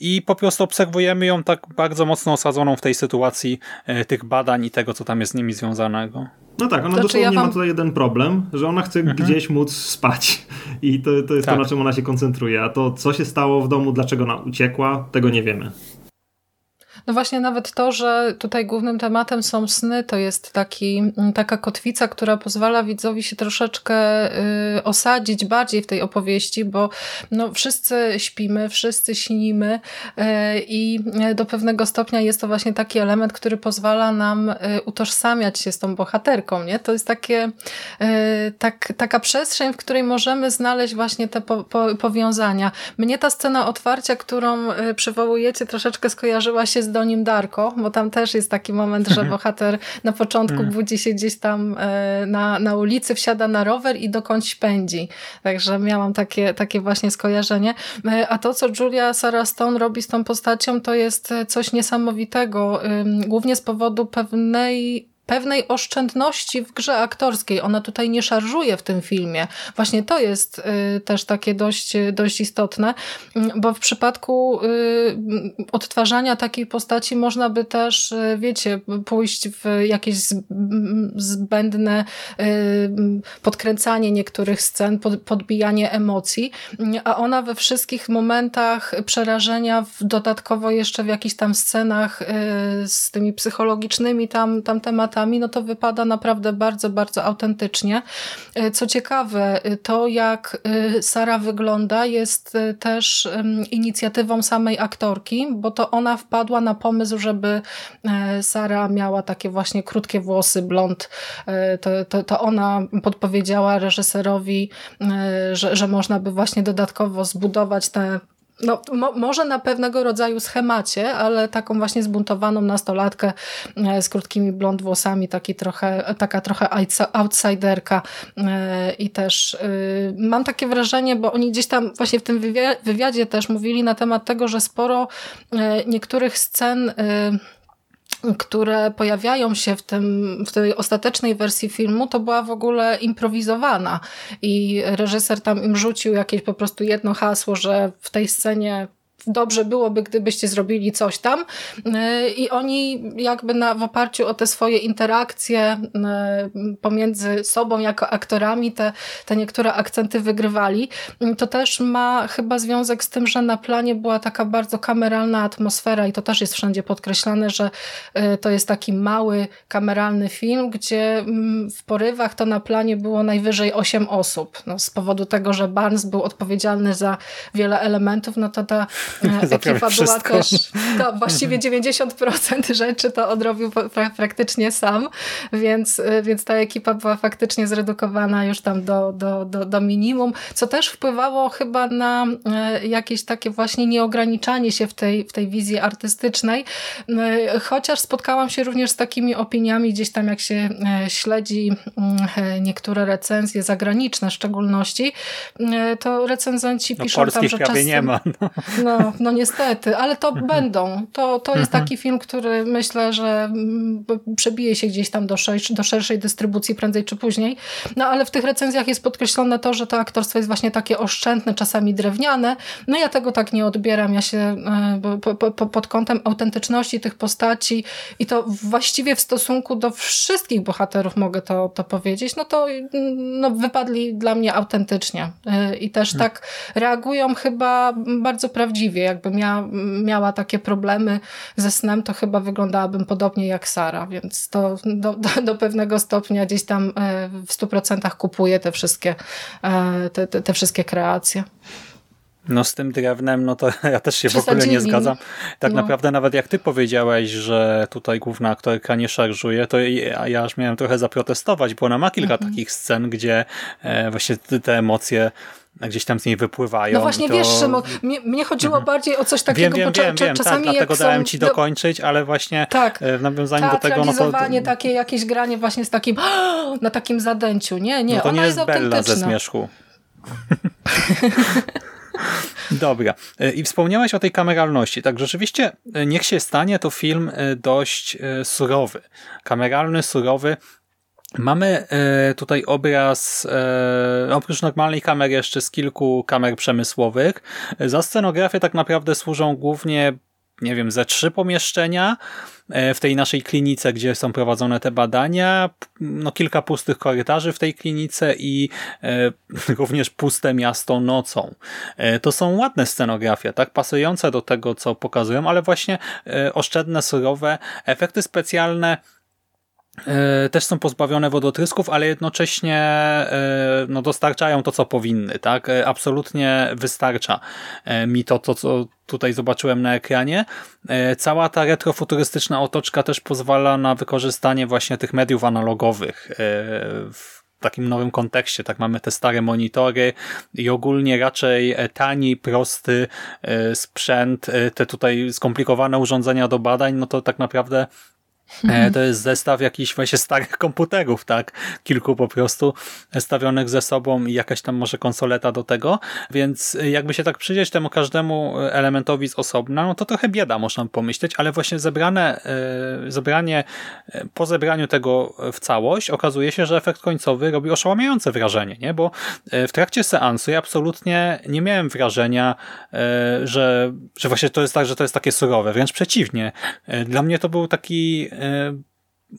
Speaker 1: i po prostu obserwujemy ją tak bardzo mocno osadzoną w tej sytuacji tych badań i tego, co tam jest z nimi związanego.
Speaker 2: No tak, ona znaczy, dosłownie ja wam... ma tutaj jeden problem, że ona chce mhm. gdzieś móc spać i to, to jest tak. to, na czym ona się koncentruje, a to, co się stało w domu, dlaczego ona uciekła, tego nie wiemy.
Speaker 3: No właśnie nawet to, że tutaj głównym tematem są sny, to jest taki, mm, taka kotwica, która pozwala widzowi się troszeczkę y, osadzić bardziej w tej opowieści, bo no, wszyscy śpimy, wszyscy śnimy y, i do pewnego stopnia jest to właśnie taki element, który pozwala nam y, utożsamiać się z tą bohaterką. Nie? To jest takie, y, tak, taka przestrzeń, w której możemy znaleźć właśnie te po, po, powiązania. Mnie ta scena otwarcia, którą y, przywołujecie, troszeczkę skojarzyła się z Donim Darko, bo tam też jest taki moment, że bohater na początku mm. budzi się gdzieś tam e, na, na ulicy, wsiada na rower i dokądś pędzi. Także miałam takie, takie właśnie skojarzenie. E, a to, co Julia Sarah Stone robi z tą postacią, to jest coś niesamowitego, głównie z powodu pewnej pewnej oszczędności w grze aktorskiej. Ona tutaj nie szarżuje w tym filmie. Właśnie to jest y, też takie dość, dość istotne, mm, bo w przypadku y, odtwarzania takiej postaci można by też, y, wiecie, pójść w jakieś zbędne podkręcanie niektórych scen, podbijanie emocji, a ona we wszystkich momentach przerażenia, dodatkowo jeszcze w jakichś tam scenach z tymi psychologicznymi tam, tam tematami, no to wypada naprawdę bardzo, bardzo autentycznie. Co ciekawe, to jak Sara wygląda jest też inicjatywą samej aktorki, bo to ona wpadła na pomysł, żeby Sara miała takie właśnie krótkie włosy, blond. To, to, to ona podpowiedziała reżyserowi, że, że można by właśnie dodatkowo zbudować te no, mo może na pewnego rodzaju schemacie, ale taką właśnie zbuntowaną nastolatkę e, z krótkimi blond włosami, taki trochę, taka trochę outsiderka e, i też y, mam takie wrażenie, bo oni gdzieś tam właśnie w tym wywiadzie też mówili na temat tego, że sporo e, niektórych scen które pojawiają się w, tym, w tej ostatecznej wersji filmu, to była w ogóle improwizowana. I reżyser tam im rzucił jakieś po prostu jedno hasło, że w tej scenie dobrze byłoby, gdybyście zrobili coś tam. Y, I oni jakby na, w oparciu o te swoje interakcje y, pomiędzy sobą jako aktorami te, te niektóre akcenty wygrywali. Y, to też ma chyba związek z tym, że na planie była taka bardzo kameralna atmosfera i to też jest wszędzie podkreślane, że to jest taki mały, kameralny film, gdzie mm, w porywach to na planie było najwyżej 8 osób. No, z powodu tego, że Barnes był odpowiedzialny za wiele elementów, no to ta ekipa była też, to właściwie 90% rzeczy to odrobił praktycznie sam, więc, więc ta ekipa była faktycznie zredukowana już tam do, do, do, do minimum, co też wpływało chyba na e, jakieś takie właśnie nieograniczanie się w tej, w tej wizji artystycznej, e, chociaż spotkałam się również z takimi opiniami gdzieś tam jak się śledzi mm, niektóre recenzje zagraniczne w szczególności, to recenzenci
Speaker 1: no,
Speaker 3: piszą
Speaker 1: tam, że czasem... nie ma.
Speaker 3: No. no no, niestety, ale to mhm. będą. To, to jest mhm. taki film, który myślę, że przebije się gdzieś tam do, szerszej, do szerszej dystrybucji prędzej czy później. No ale w tych recenzjach jest podkreślone to, że to aktorstwo jest właśnie takie oszczędne, czasami drewniane. No ja tego tak nie odbieram. Ja się e, po, po, pod kątem autentyczności tych postaci i to właściwie w stosunku do wszystkich bohaterów mogę to, to powiedzieć, no to no, wypadli dla mnie autentycznie. E, I też mhm. tak reagują chyba bardzo prawdziwie Jakbym mia, miała takie problemy ze snem, to chyba wyglądałabym podobnie jak Sara, więc to do, do, do pewnego stopnia gdzieś tam e, w 100% kupuję te wszystkie, e, te, te, te wszystkie kreacje.
Speaker 1: No z tym drewnem, no to ja też się w ogóle nie zgadzam. Tak no. naprawdę nawet jak ty powiedziałeś, że tutaj główna aktorka nie szarżuje, to ja, ja aż miałem trochę zaprotestować, bo ona ma kilka mhm. takich scen, gdzie e, właśnie te emocje gdzieś tam z niej wypływają.
Speaker 3: No właśnie,
Speaker 1: to...
Speaker 3: wiesz, Szymon, mnie, mnie chodziło mhm. bardziej o coś takiego,
Speaker 1: wiem, wiem, wiem, wiem, czasami tak, dlatego dałem ci dokończyć, ale właśnie tak, w nawiązaniu do tego...
Speaker 3: No to... takie jakieś granie właśnie z takim na takim zadęciu, nie, nie,
Speaker 1: no to
Speaker 3: ona
Speaker 1: nie
Speaker 3: jest,
Speaker 1: jest Bella ze zmierzchu. Dobra. E, I wspomniałeś o tej kameralności. Tak, rzeczywiście, e, niech się stanie to film e, dość surowy. Kameralny, surowy, Mamy e, tutaj obraz e, oprócz normalnej kamery jeszcze z kilku kamer przemysłowych. Za scenografię tak naprawdę służą głównie nie wiem, ze trzy pomieszczenia e, w tej naszej klinice, gdzie są prowadzone te badania, no kilka pustych korytarzy w tej klinice i również puste miasto nocą. To są ładne scenografie, tak, pasujące do tego, co pokazują, ale właśnie oszczędne, surowe, efekty specjalne też są pozbawione wodotrysków, ale jednocześnie e, no, dostarczają to, co powinny. Tak? E, absolutnie wystarcza mi to, to, co tutaj zobaczyłem na ekranie. Cała ta retrofuturystyczna otoczka też pozwala na wykorzystanie właśnie tych mediów analogowych w takim nowym kontekście. Tak mamy te stare monitory i ogólnie raczej tani, prosty sprzęt, te tutaj skomplikowane urządzenia do badań, no to tak naprawdę E, to jest zestaw jakichś właśnie starych komputerów, tak? Kilku po prostu stawionych ze sobą i jakaś tam może konsoleta do tego, więc jakby się tak przyjrzeć temu każdemu elementowi z osobna, no to trochę bieda można pomyśleć, ale właśnie zebrane, e, zebranie, e, po zebraniu tego w całość okazuje się, że efekt końcowy robi oszałamiające wrażenie, nie? Bo w trakcie seansu ja absolutnie nie miałem wrażenia, że, że właśnie to jest tak, że to jest takie surowe, wręcz przeciwnie. Dla mnie to był taki E,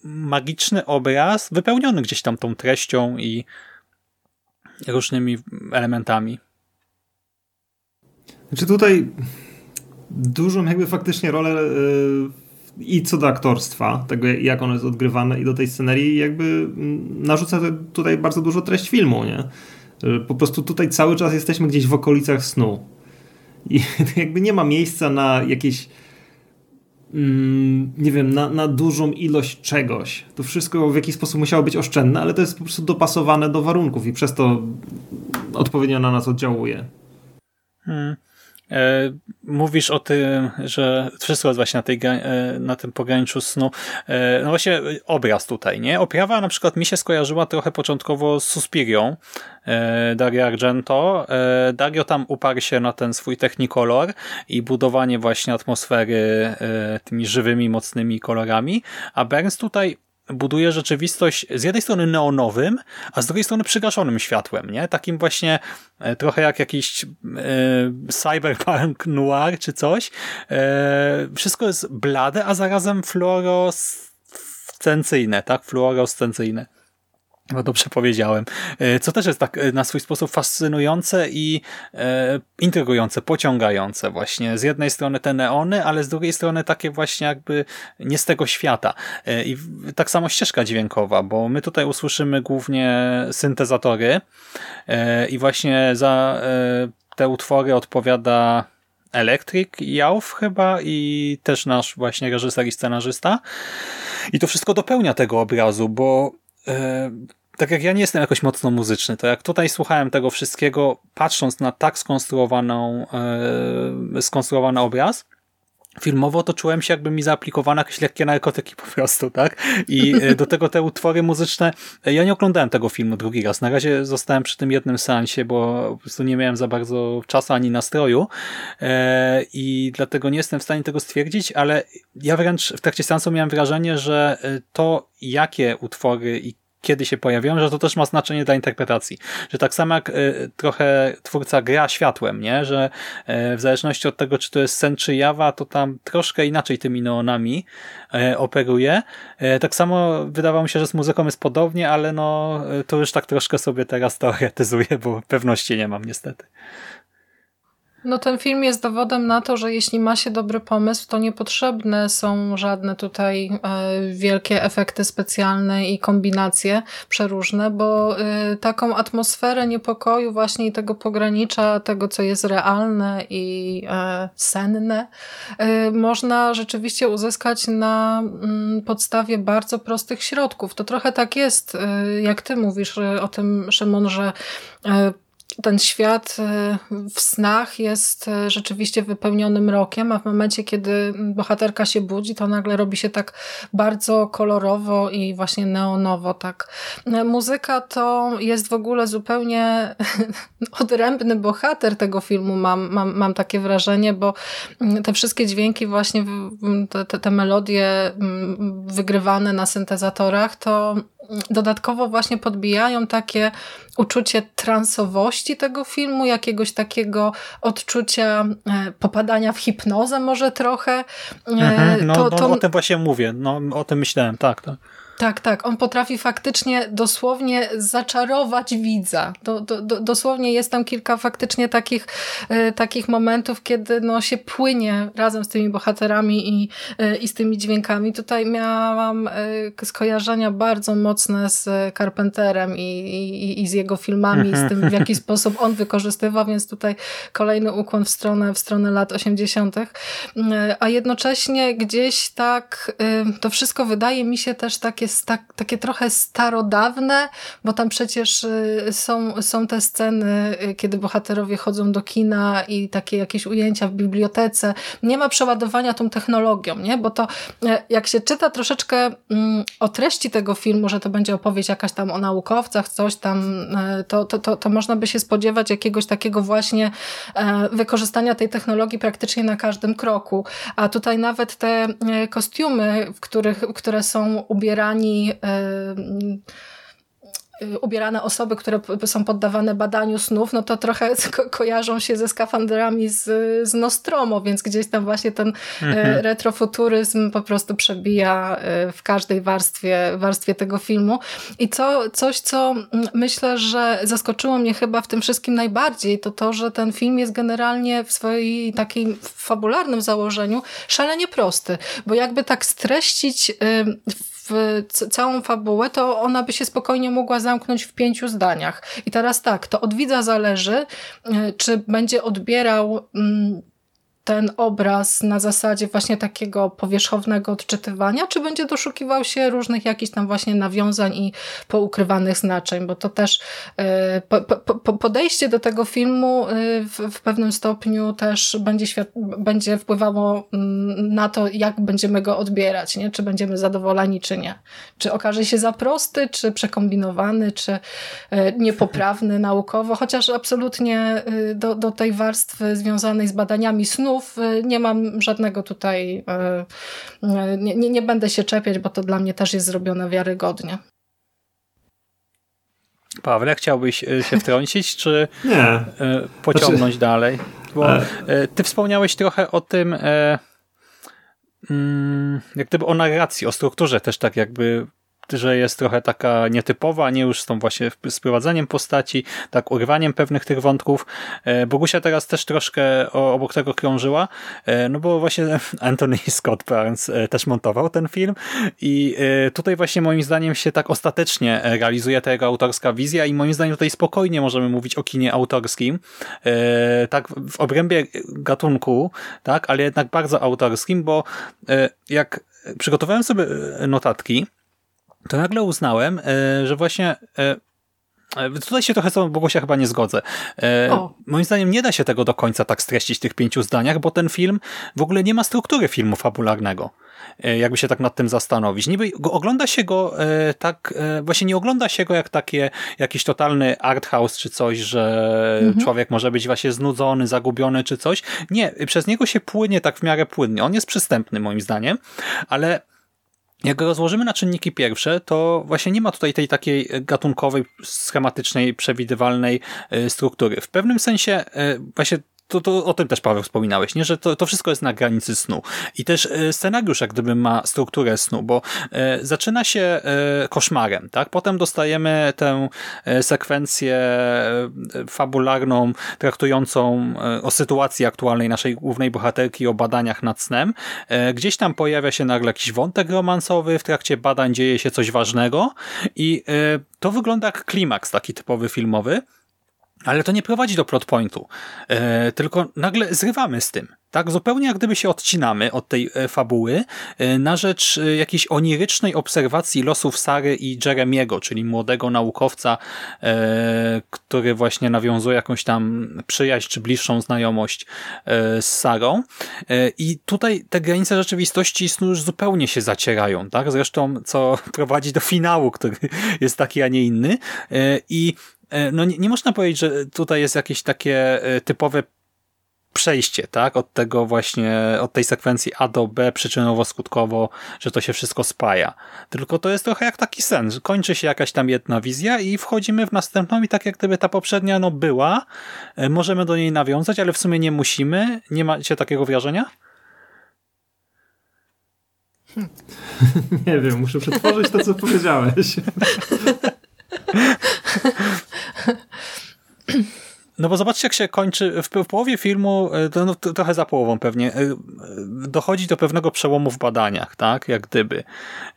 Speaker 1: magiczny obraz wypełniony gdzieś tam tą treścią i różnymi elementami.
Speaker 2: Znaczy tutaj dużą jakby faktycznie rolę e, i co do aktorstwa, tego jak ono jest odgrywane i do tej scenerii jakby narzuca tutaj bardzo dużo treść filmu, nie? Po prostu tutaj cały czas jesteśmy gdzieś w okolicach snu. I jakby nie ma miejsca na jakieś mm, nie wiem, na, na dużą ilość czegoś. To wszystko w jakiś sposób musiało być oszczędne, ale to jest po prostu dopasowane do warunków i przez to odpowiednio na nas oddziałuje.
Speaker 1: Hmm. E, mówisz o tym, że wszystko jest właśnie na, tej, e, na tym pograniczu snu. E, no właśnie obraz tutaj, nie? Oprawa na przykład mi się skojarzyła trochę początkowo z Suspirią Dario Argento. Dario tam uparł się na ten swój technikolor i budowanie właśnie atmosfery tymi żywymi, mocnymi kolorami, a Burns tutaj buduje rzeczywistość z jednej strony neonowym, a z drugiej strony przygaszonym światłem, nie? Takim właśnie e, trochę jak jakiś e, cyberpunk noir czy coś. E, wszystko jest blade, a zarazem fluorescencyjne, tak? Fluorescencyjne. No dobrze powiedziałem. E, co też jest tak e, na swój sposób fascynujące i e, intrygujące, pociągające właśnie. Z jednej strony te neony, ale z drugiej strony takie właśnie jakby nie z tego świata. E, I tak samo ścieżka dźwiękowa, bo my tutaj usłyszymy głównie syntezatory e, i właśnie za e, te utwory odpowiada Electric Jauf chyba i też nasz właśnie reżyser i scenarzysta. I to wszystko dopełnia tego obrazu, bo tak jak ja nie jestem jakoś mocno muzyczny, to jak tutaj słuchałem tego wszystkiego, patrząc na tak skonstruowaną, e, skonstruowany obraz, filmowo to czułem się jakby mi zaaplikowano jakieś lekkie narkotyki po prostu, tak? I e, do tego te utwory muzyczne, e, ja nie oglądałem tego filmu drugi raz. Na razie zostałem przy tym jednym seansie, bo po prostu nie miałem za bardzo czasu ani nastroju e, i dlatego nie jestem w stanie tego stwierdzić, ale ja wręcz w trakcie seansu miałem wrażenie, że to jakie utwory i kiedy się pojawią, że to też ma znaczenie dla interpretacji. Że tak samo jak y, trochę twórca gra światłem, nie? że y, w zależności od tego, czy to jest sen czy jawa, to tam troszkę inaczej tymi neonami y, operuje. Tak samo wydawało mi się, że z muzyką jest podobnie, ale no to już tak troszkę sobie teraz teoretyzuję, bo pewności nie mam niestety.
Speaker 3: No ten film jest dowodem na to, że jeśli ma się dobry pomysł, to niepotrzebne są żadne tutaj e, wielkie efekty specjalne i kombinacje przeróżne, bo e, taką atmosferę niepokoju właśnie i tego pogranicza, tego co jest realne i e, senne, można rzeczywiście uzyskać na mm, podstawie bardzo prostych środków. To trochę tak jest, jak ty mówisz o tym, Szymon, że ten świat e, w snach jest e, rzeczywiście wypełniony mrokiem, a w momencie, kiedy bohaterka się budzi, to nagle robi się tak bardzo kolorowo i właśnie neonowo. Tak. Muzyka to jest w ogóle zupełnie odrębny bohater tego filmu, mam, mam, mam takie wrażenie, bo te wszystkie dźwięki właśnie, te, te, te melodie wygrywane na syntezatorach, to dodatkowo właśnie podbijają takie uczucie transowości tego filmu, jakiegoś takiego odczucia e, popadania w hipnozę może trochę.
Speaker 1: E, mhm, no, to, to... no, o tym właśnie mówię, no, o tym myślałem, tak. tak.
Speaker 3: Tak, tak. On potrafi faktycznie dosłownie zaczarować widza. Do, do, do, dosłownie jest tam kilka faktycznie takich, y, takich momentów, kiedy no, się płynie razem z tymi bohaterami i, y, i z tymi dźwiękami. Tutaj miałam y, skojarzenia bardzo mocne z Carpenterem i, i, i z jego filmami, z tym w jaki sposób on wykorzystywał, więc tutaj kolejny ukłon w stronę, w stronę lat 80. A jednocześnie gdzieś tak to wszystko wydaje mi się też takie jest tak, takie trochę starodawne, bo tam przecież y, są, są te sceny, y, kiedy bohaterowie chodzą do kina i takie jakieś ujęcia w bibliotece. Nie ma przeładowania tą technologią, nie? bo to y, jak się czyta troszeczkę mm, o treści tego filmu, że to będzie opowieść jakaś tam o naukowcach, coś tam, to, to, to, to można by się spodziewać jakiegoś takiego właśnie wykorzystania tej technologii praktycznie na każdym kroku. A tutaj nawet te kostiumy, w których, które są ubierani y, ubierane osoby, które są poddawane badaniu snów, no to trochę ko kojarzą się ze skafandrami z, z Nostromo, więc gdzieś tam właśnie ten mhm. retrofuturyzm po prostu przebija w każdej warstwie, warstwie tego filmu. I co, coś, co myślę, że zaskoczyło mnie chyba w tym wszystkim najbardziej, to to, że ten film jest generalnie w swojej takim fabularnym założeniu szalenie prosty, bo jakby tak streścić w całą fabułę, to ona by się spokojnie mogła zamknąć w pięciu zdaniach. I teraz tak, to od widza zależy, y, czy będzie odbierał mm, ten obraz na zasadzie właśnie takiego powierzchownego odczytywania, czy będzie doszukiwał się różnych jakichś tam właśnie nawiązań i poukrywanych znaczeń, bo to też e, podejście do tego filmu e, w pewnym stopniu też będzie, będzie wpływało mm, na to, jak będziemy go odbierać, nie? czy będziemy zadowoleni, czy nie. Czy okaże się za prosty, czy przekombinowany, czy e, niepoprawny naukowo, chociaż absolutnie do, do tej warstwy związanej z badaniami snów Y, nie mam żadnego tutaj, y, y, nie, nie, nie będę się czepiać, bo to dla mnie też jest zrobione wiarygodnie.
Speaker 1: Pawle, chciałbyś się wtrącić, czy nie. pociągnąć znaczy... dalej? Bo ty wspomniałeś trochę o tym, mm, jak gdyby o narracji, o strukturze też tak jakby że jest trochę taka nietypowa, nie już z tą właśnie sprowadzeniem postaci, tak urywaniem pewnych tych wątków. E, Bogusia teraz też troszkę obok tego krążyła, e, no bo właśnie Anthony Scott Barnes e, też montował ten film i tutaj właśnie moim zdaniem się tak ostatecznie realizuje ta jego autorska wizja i moim zdaniem tutaj spokojnie możemy mówić o kinie autorskim, tak w obrębie gatunku, tak, ale jednak bardzo autorskim, bo jak przygotowałem sobie notatki, to nagle uznałem, e, że właśnie e, e, Tutaj się trochę z tobą, Bogusia, chyba nie zgodzę. O. Moim zdaniem nie da się tego do końca tak streścić w tych pięciu zdaniach, bo ten film w ogóle nie ma struktury filmu fabularnego. Jakby się tak nad tym zastanowić. Niby ogląda się go tak, właśnie nie ogląda się go jak takie, jakiś totalny art house czy coś, że mhm. człowiek może być właśnie znudzony, zagubiony czy coś. Nie, przez niego się płynie tak w miarę płynnie. On jest przystępny moim zdaniem, ale jak go rozłożymy na czynniki pierwsze, to właśnie nie ma tutaj tej takiej gatunkowej, schematycznej, przewidywalnej e, struktury. W pewnym sensie e, właśnie to, to o tym też Paweł wspominałeś, nie? że to, to wszystko jest na granicy snu. I też e, scenariusz jak gdyby ma strukturę snu, bo e, zaczyna się e, koszmarem, tak? Potem dostajemy tę sekwencję fabularną, traktującą o sytuacji aktualnej naszej głównej bohaterki, o badaniach nad snem. Gdzieś tam pojawia się nagle jakiś wątek romansowy, w trakcie badań dzieje się coś ważnego i to wygląda jak klimaks taki typowy filmowy, ale to nie prowadzi do plot pointu, e, tylko nagle zrywamy z tym. Tak, zupełnie jak gdyby się odcinamy od tej e, fabuły e, na rzecz jakiejś onirycznej obserwacji losów Sary i Jeremiego, czyli młodego naukowca, który właśnie nawiązuje jakąś tam przyjaźń czy bliższą znajomość z Sarą. I tutaj te granice rzeczywistości snu już zupełnie się zacierają. Tak? Zresztą co prowadzi do finału, który jest taki, a nie inny. I no nie, nie można powiedzieć, że tutaj jest jakieś takie e, typowe przejście, tak, od tego właśnie, od tej sekwencji A do B przyczynowo-skutkowo, że to się wszystko spaja. Tylko to jest trochę jak taki sen, że kończy się jakaś tam jedna wizja i wchodzimy w następną i tak jak gdyby ta poprzednia no była, e, możemy do niej nawiązać, ale w sumie nie musimy. Nie macie takiego wrażenia?
Speaker 2: nie wiem, muszę przetworzyć to, co powiedziałeś.
Speaker 1: No bo zobaczcie, jak się kończy. W, połowie filmu, e, no, trochę za połową pewnie, e, dochodzi do pewnego przełomu w badaniach, tak? Jak gdyby.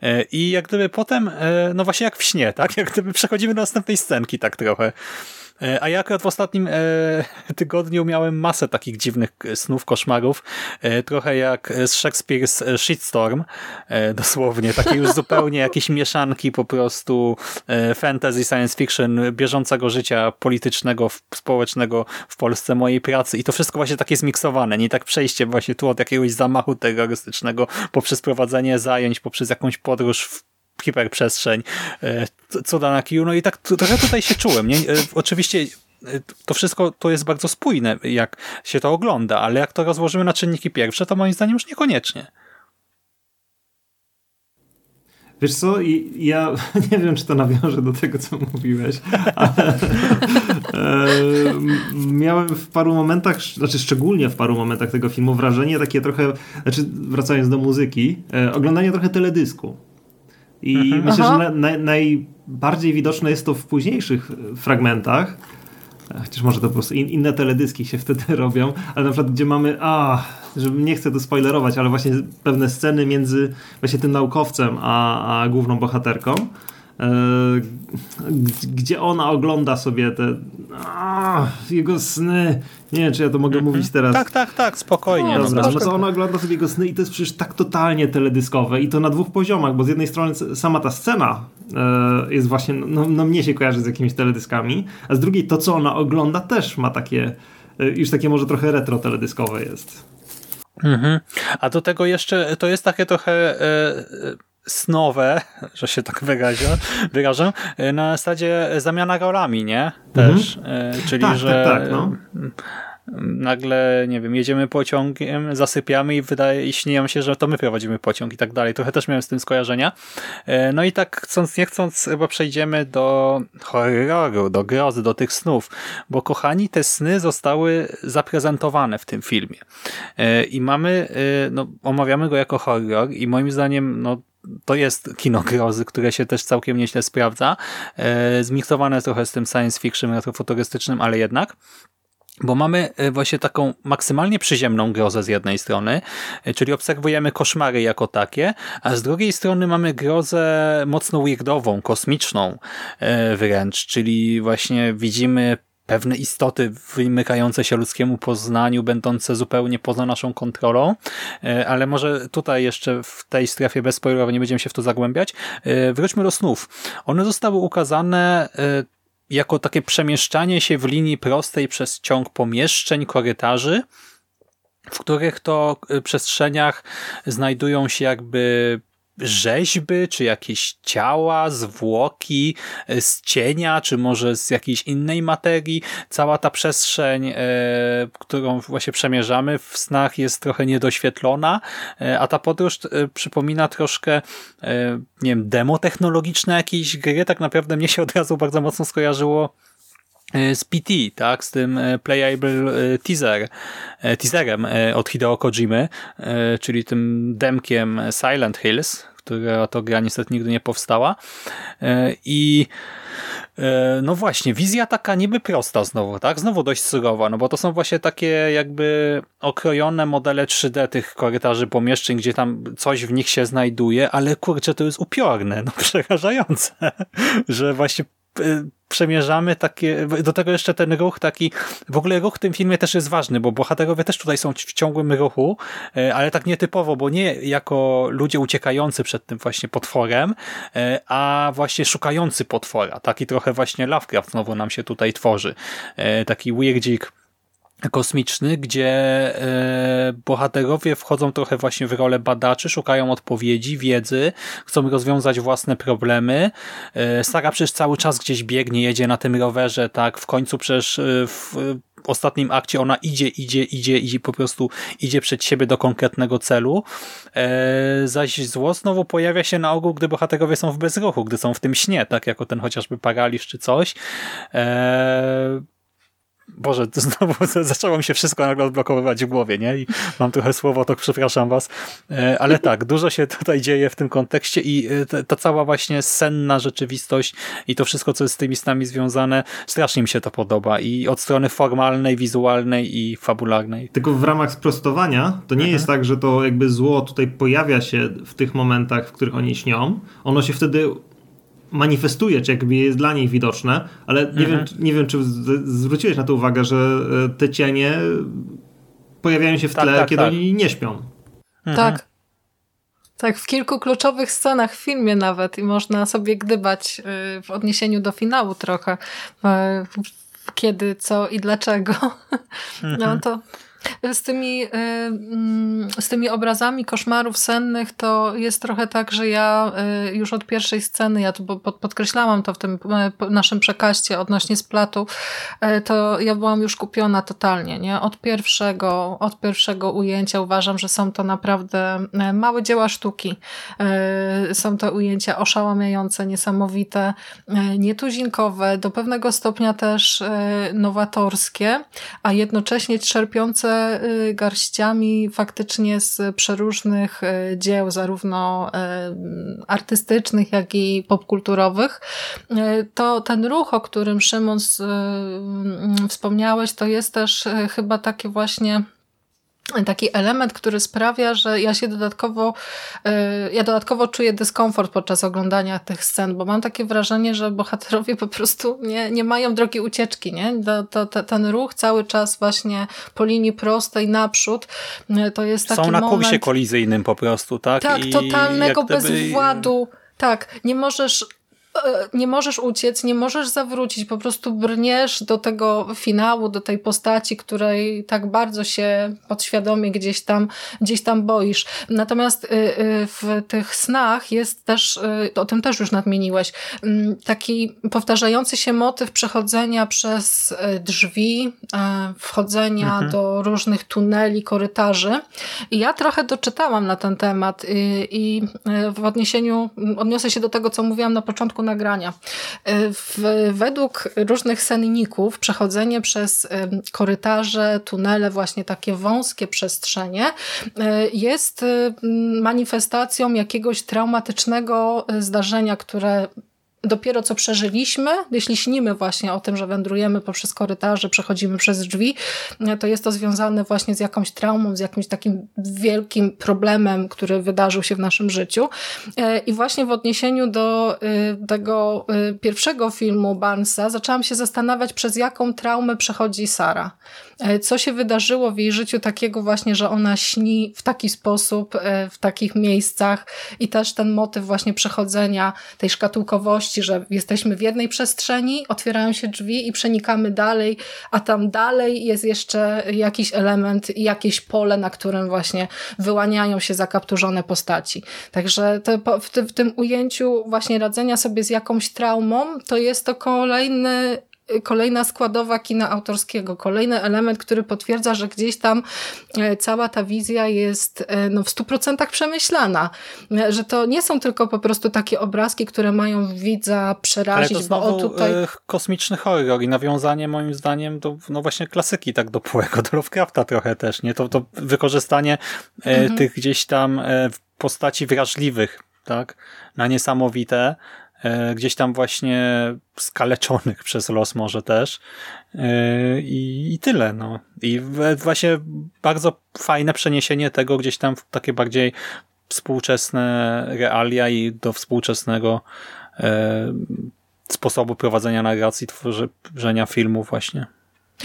Speaker 1: E, I jak gdyby potem, no właśnie jak w śnie, tak? Jak gdyby przechodzimy do następnej scenki, tak trochę. E, a ja akurat w ostatnim e, tygodniu miałem masę takich dziwnych snów, koszmarów, e, trochę jak z Shakespeare's Shitstorm, dosłownie, takie już zupełnie jakieś mieszanki po prostu fantasy, science fiction, bieżącego życia politycznego, społecznego w Polsce, mojej pracy. I to wszystko właśnie takie zmiksowane, nie tak przejście właśnie tu od jakiegoś zamachu terrorystycznego poprzez prowadzenie zajęć, poprzez jakąś podróż w hiperprzestrzeń, e, cuda na kiju, no i tak trochę tutaj się czułem. Nie? E, oczywiście e, to wszystko to jest bardzo spójne, jak się to ogląda, ale jak to rozłożymy na czynniki pierwsze, to moim zdaniem już niekoniecznie.
Speaker 2: Wiesz co, I ja nie wiem, czy to nawiąże do tego, co mówiłeś, ale miałem w paru momentach, znaczy szczególnie w paru momentach tego filmu wrażenie takie trochę, znaczy wracając do muzyki, oglądanie trochę teledysku. I mhm. myślę, Aha. że na, na, najbardziej widoczne jest to w późniejszych fragmentach, chociaż może to po prostu in, inne teledyski się wtedy robią, ale na przykład gdzie mamy, a, że nie chcę tu spoilerować, ale właśnie pewne sceny między właśnie tym naukowcem a, a główną bohaterką, e, gdzie ona ogląda sobie te a, jego sny. Nie wiem, czy ja to mogę mhm. mówić teraz.
Speaker 1: Tak, tak, tak, spokojnie.
Speaker 2: No, dobra, no to ona ogląda sobie jego sny i to jest przecież tak totalnie teledyskowe i to na dwóch poziomach, bo z jednej strony sama ta scena e, jest właśnie, no, no mnie się kojarzy z jakimiś teledyskami, a z drugiej to, co ona ogląda też ma takie, e, już takie może trochę retro teledyskowe jest.
Speaker 1: Mhm. A do tego jeszcze to jest takie trochę e, snowe, że się tak wyrażę, wyrażę na zasadzie zamiana rolami, nie? Też. Mhm. Czyli, tak, że tak, tak, no nagle, nie wiem, jedziemy pociągiem, zasypiamy i wydaje, i śnieją się, że to my prowadzimy pociąg i tak dalej. Trochę też miałem z tym skojarzenia. E, no i tak chcąc, nie chcąc, chyba przejdziemy do horroru, do grozy, do tych snów, bo kochani, te sny zostały zaprezentowane w tym filmie. I mamy, no, omawiamy go jako horror i moim zdaniem, no, to jest kino grozy, które się też całkiem nieźle sprawdza. Zmiksowane trochę z tym science fiction retrofuturystycznym, ale jednak. Bo mamy e, właśnie taką maksymalnie przyziemną grozę z jednej strony, e, czyli obserwujemy koszmary jako takie, a z drugiej strony mamy grozę mocno weirdową, kosmiczną e, wręcz, czyli właśnie widzimy pewne istoty wymykające się ludzkiemu poznaniu, będące zupełnie poza naszą kontrolą, ale może tutaj jeszcze w tej strefie bezspoilerowej nie będziemy się w to zagłębiać. Wróćmy do snów. One zostały ukazane jako takie przemieszczanie się w linii prostej przez ciąg pomieszczeń, korytarzy, w których to przestrzeniach znajdują się jakby rzeźby, czy jakieś ciała, zwłoki e, z cienia, czy może z jakiejś innej materii. Cała ta przestrzeń, e, którą właśnie przemierzamy w snach jest trochę niedoświetlona, e, a ta podróż przypomina troszkę nie wiem, demo technologiczne jakiejś gry. Tak naprawdę mnie się od razu bardzo mocno skojarzyło z PT, tak, z tym playable teaser, teaserem od Hideo Kojimy, czyli tym demkiem Silent Hills, która to gra niestety nigdy nie powstała. I no właśnie, wizja taka niby prosta znowu, tak? Znowu dość surowa, no bo to są właśnie takie jakby okrojone modele 3D tych korytarzy pomieszczeń, gdzie tam coś w nich się znajduje, ale kurczę, to jest upiorne, no przerażające, że właśnie przemierzamy takie, do tego jeszcze ten ruch taki, w ogóle ruch w tym filmie też jest ważny, bo bohaterowie też tutaj są w ciągłym ruchu, e, ale tak nietypowo, bo nie jako ludzie uciekający przed tym właśnie potworem, e, a właśnie szukający potwora. Taki trochę właśnie Lovecraft znowu nam się tutaj tworzy. Taki weirdzik kosmiczny, gdzie e, bohaterowie wchodzą trochę właśnie w rolę badaczy, szukają odpowiedzi, wiedzy, chcą rozwiązać własne problemy. E, Sara przecież cały czas gdzieś biegnie, jedzie na tym rowerze, tak, w końcu przecież e, w ostatnim akcie ona idzie, idzie, idzie i po prostu idzie przed siebie do konkretnego celu, zaś zło znowu pojawia się na ogół, gdy bohaterowie są w bezruchu, gdy są w tym śnie, tak jako ten chociażby paraliż czy coś. Boże, znowu zaczęło mi się wszystko nagle odblokowywać w głowie, nie? I mam trochę słowo, to przepraszam was. E, ale tak, dużo się tutaj dzieje w tym kontekście i e, ta cała właśnie senna rzeczywistość i to wszystko, co jest z tymi snami związane, strasznie mi się to podoba. I od strony formalnej, wizualnej i fabularnej.
Speaker 2: Tylko w ramach sprostowania, to nie mhm. jest tak, że to jakby zło tutaj pojawia się w tych momentach, w których oni śnią. Ono się wtedy manifestuje, czy jakby jest dla niej widoczne, ale nie, mhm. wiem, nie wiem, czy zwróciłeś na to uwagę, że e, te cienie pojawiają się w tak, tle, tak, kiedy tak. oni nie śpią.
Speaker 3: Mhm. Tak. Tak, w kilku kluczowych scenach w filmie nawet i można sobie gdybać e, w odniesieniu do finału trochę, e, kiedy, co i dlaczego. No mhm. to Z tymi, y, mm, z tymi obrazami koszmarów sennych to jest trochę tak, że ja y, już od pierwszej sceny, ja tu podkreślałam to w tym y, naszym przekaście odnośnie splatu, to ja byłam już kupiona totalnie, nie? Od pierwszego, od pierwszego ujęcia uważam, że są to naprawdę małe dzieła sztuki. Są to ujęcia oszałamiające, niesamowite, nietuzinkowe, do pewnego stopnia też nowatorskie, a jednocześnie czerpiące Y, garściami faktycznie z przeróżnych y, dzieł, zarówno y, artystycznych, jak i popkulturowych. To ten ruch, o którym Szymon wspomniałeś, to jest też chyba takie właśnie taki element, który sprawia, że ja się dodatkowo, y, ja dodatkowo czuję dyskomfort podczas oglądania tych scen, bo mam takie wrażenie, że bohaterowie po prostu nie, nie mają drogi ucieczki, nie? To, to, ten ruch cały czas właśnie po linii prostej naprzód, y, to jest taki
Speaker 1: Są na
Speaker 3: moment...
Speaker 1: kursie kolizyjnym po prostu, tak?
Speaker 3: Tak, totalnego bezwładu. Tak, nie możesz E, nie możesz uciec, nie możesz zawrócić, po prostu brniesz do tego finału, do tej postaci, której tak bardzo się podświadomie gdzieś tam, gdzieś tam boisz. Natomiast y, y, w tych snach jest też, y, o tym też już nadmieniłeś, mm, taki powtarzający się motyw przechodzenia przez drzwi, wchodzenia mhm. do różnych tuneli, korytarzy. I ja trochę doczytałam na ten temat i, i w odniesieniu, odniosę się do tego, co mówiłam na początku nagrania. E, w, według różnych senników przechodzenie przez korytarze, tunele, właśnie takie wąskie przestrzenie e, jest manifestacją jakiegoś traumatycznego e, zdarzenia, które dopiero co przeżyliśmy, jeśli śnimy właśnie o tym, że wędrujemy poprzez korytarze, przechodzimy przez drzwi, to jest to związane właśnie z jakąś traumą, z jakimś takim wielkim problemem, który wydarzył się w naszym życiu. E, I właśnie w odniesieniu do e, tego e, pierwszego filmu Barnesa zaczęłam się zastanawiać, przez jaką traumę przechodzi Sara. Co się wydarzyło w jej życiu takiego właśnie, że ona śni w taki sposób, w takich miejscach i też ten motyw właśnie przechodzenia tej szkatułkowości, że jesteśmy w jednej przestrzeni, otwierają się drzwi i przenikamy dalej, a tam dalej jest jeszcze jakiś element, jakieś pole, na którym właśnie wyłaniają się zakapturzone postaci. Także w tym ujęciu właśnie radzenia sobie z jakąś traumą, to jest to kolejny kolejna składowa kina autorskiego, kolejny element, który potwierdza, że gdzieś tam e, cała ta wizja jest e, no, w stu procentach przemyślana, e, że to nie są tylko po prostu takie obrazki, które mają widza przerazić,
Speaker 1: Ale to bo o tutaj... kosmiczny horror i nawiązanie moim zdaniem do no właśnie klasyki tak do Poego, do Lovecrafta trochę też, nie? To, to wykorzystanie mhm. tych gdzieś tam postaci wrażliwych, tak? Na niesamowite, gdzieś tam właśnie skaleczonych przez los może też e, i, i tyle. No. I właśnie bardzo fajne przeniesienie tego gdzieś tam w takie bardziej współczesne realia i do współczesnego e, sposobu prowadzenia narracji, tworzenia filmu właśnie.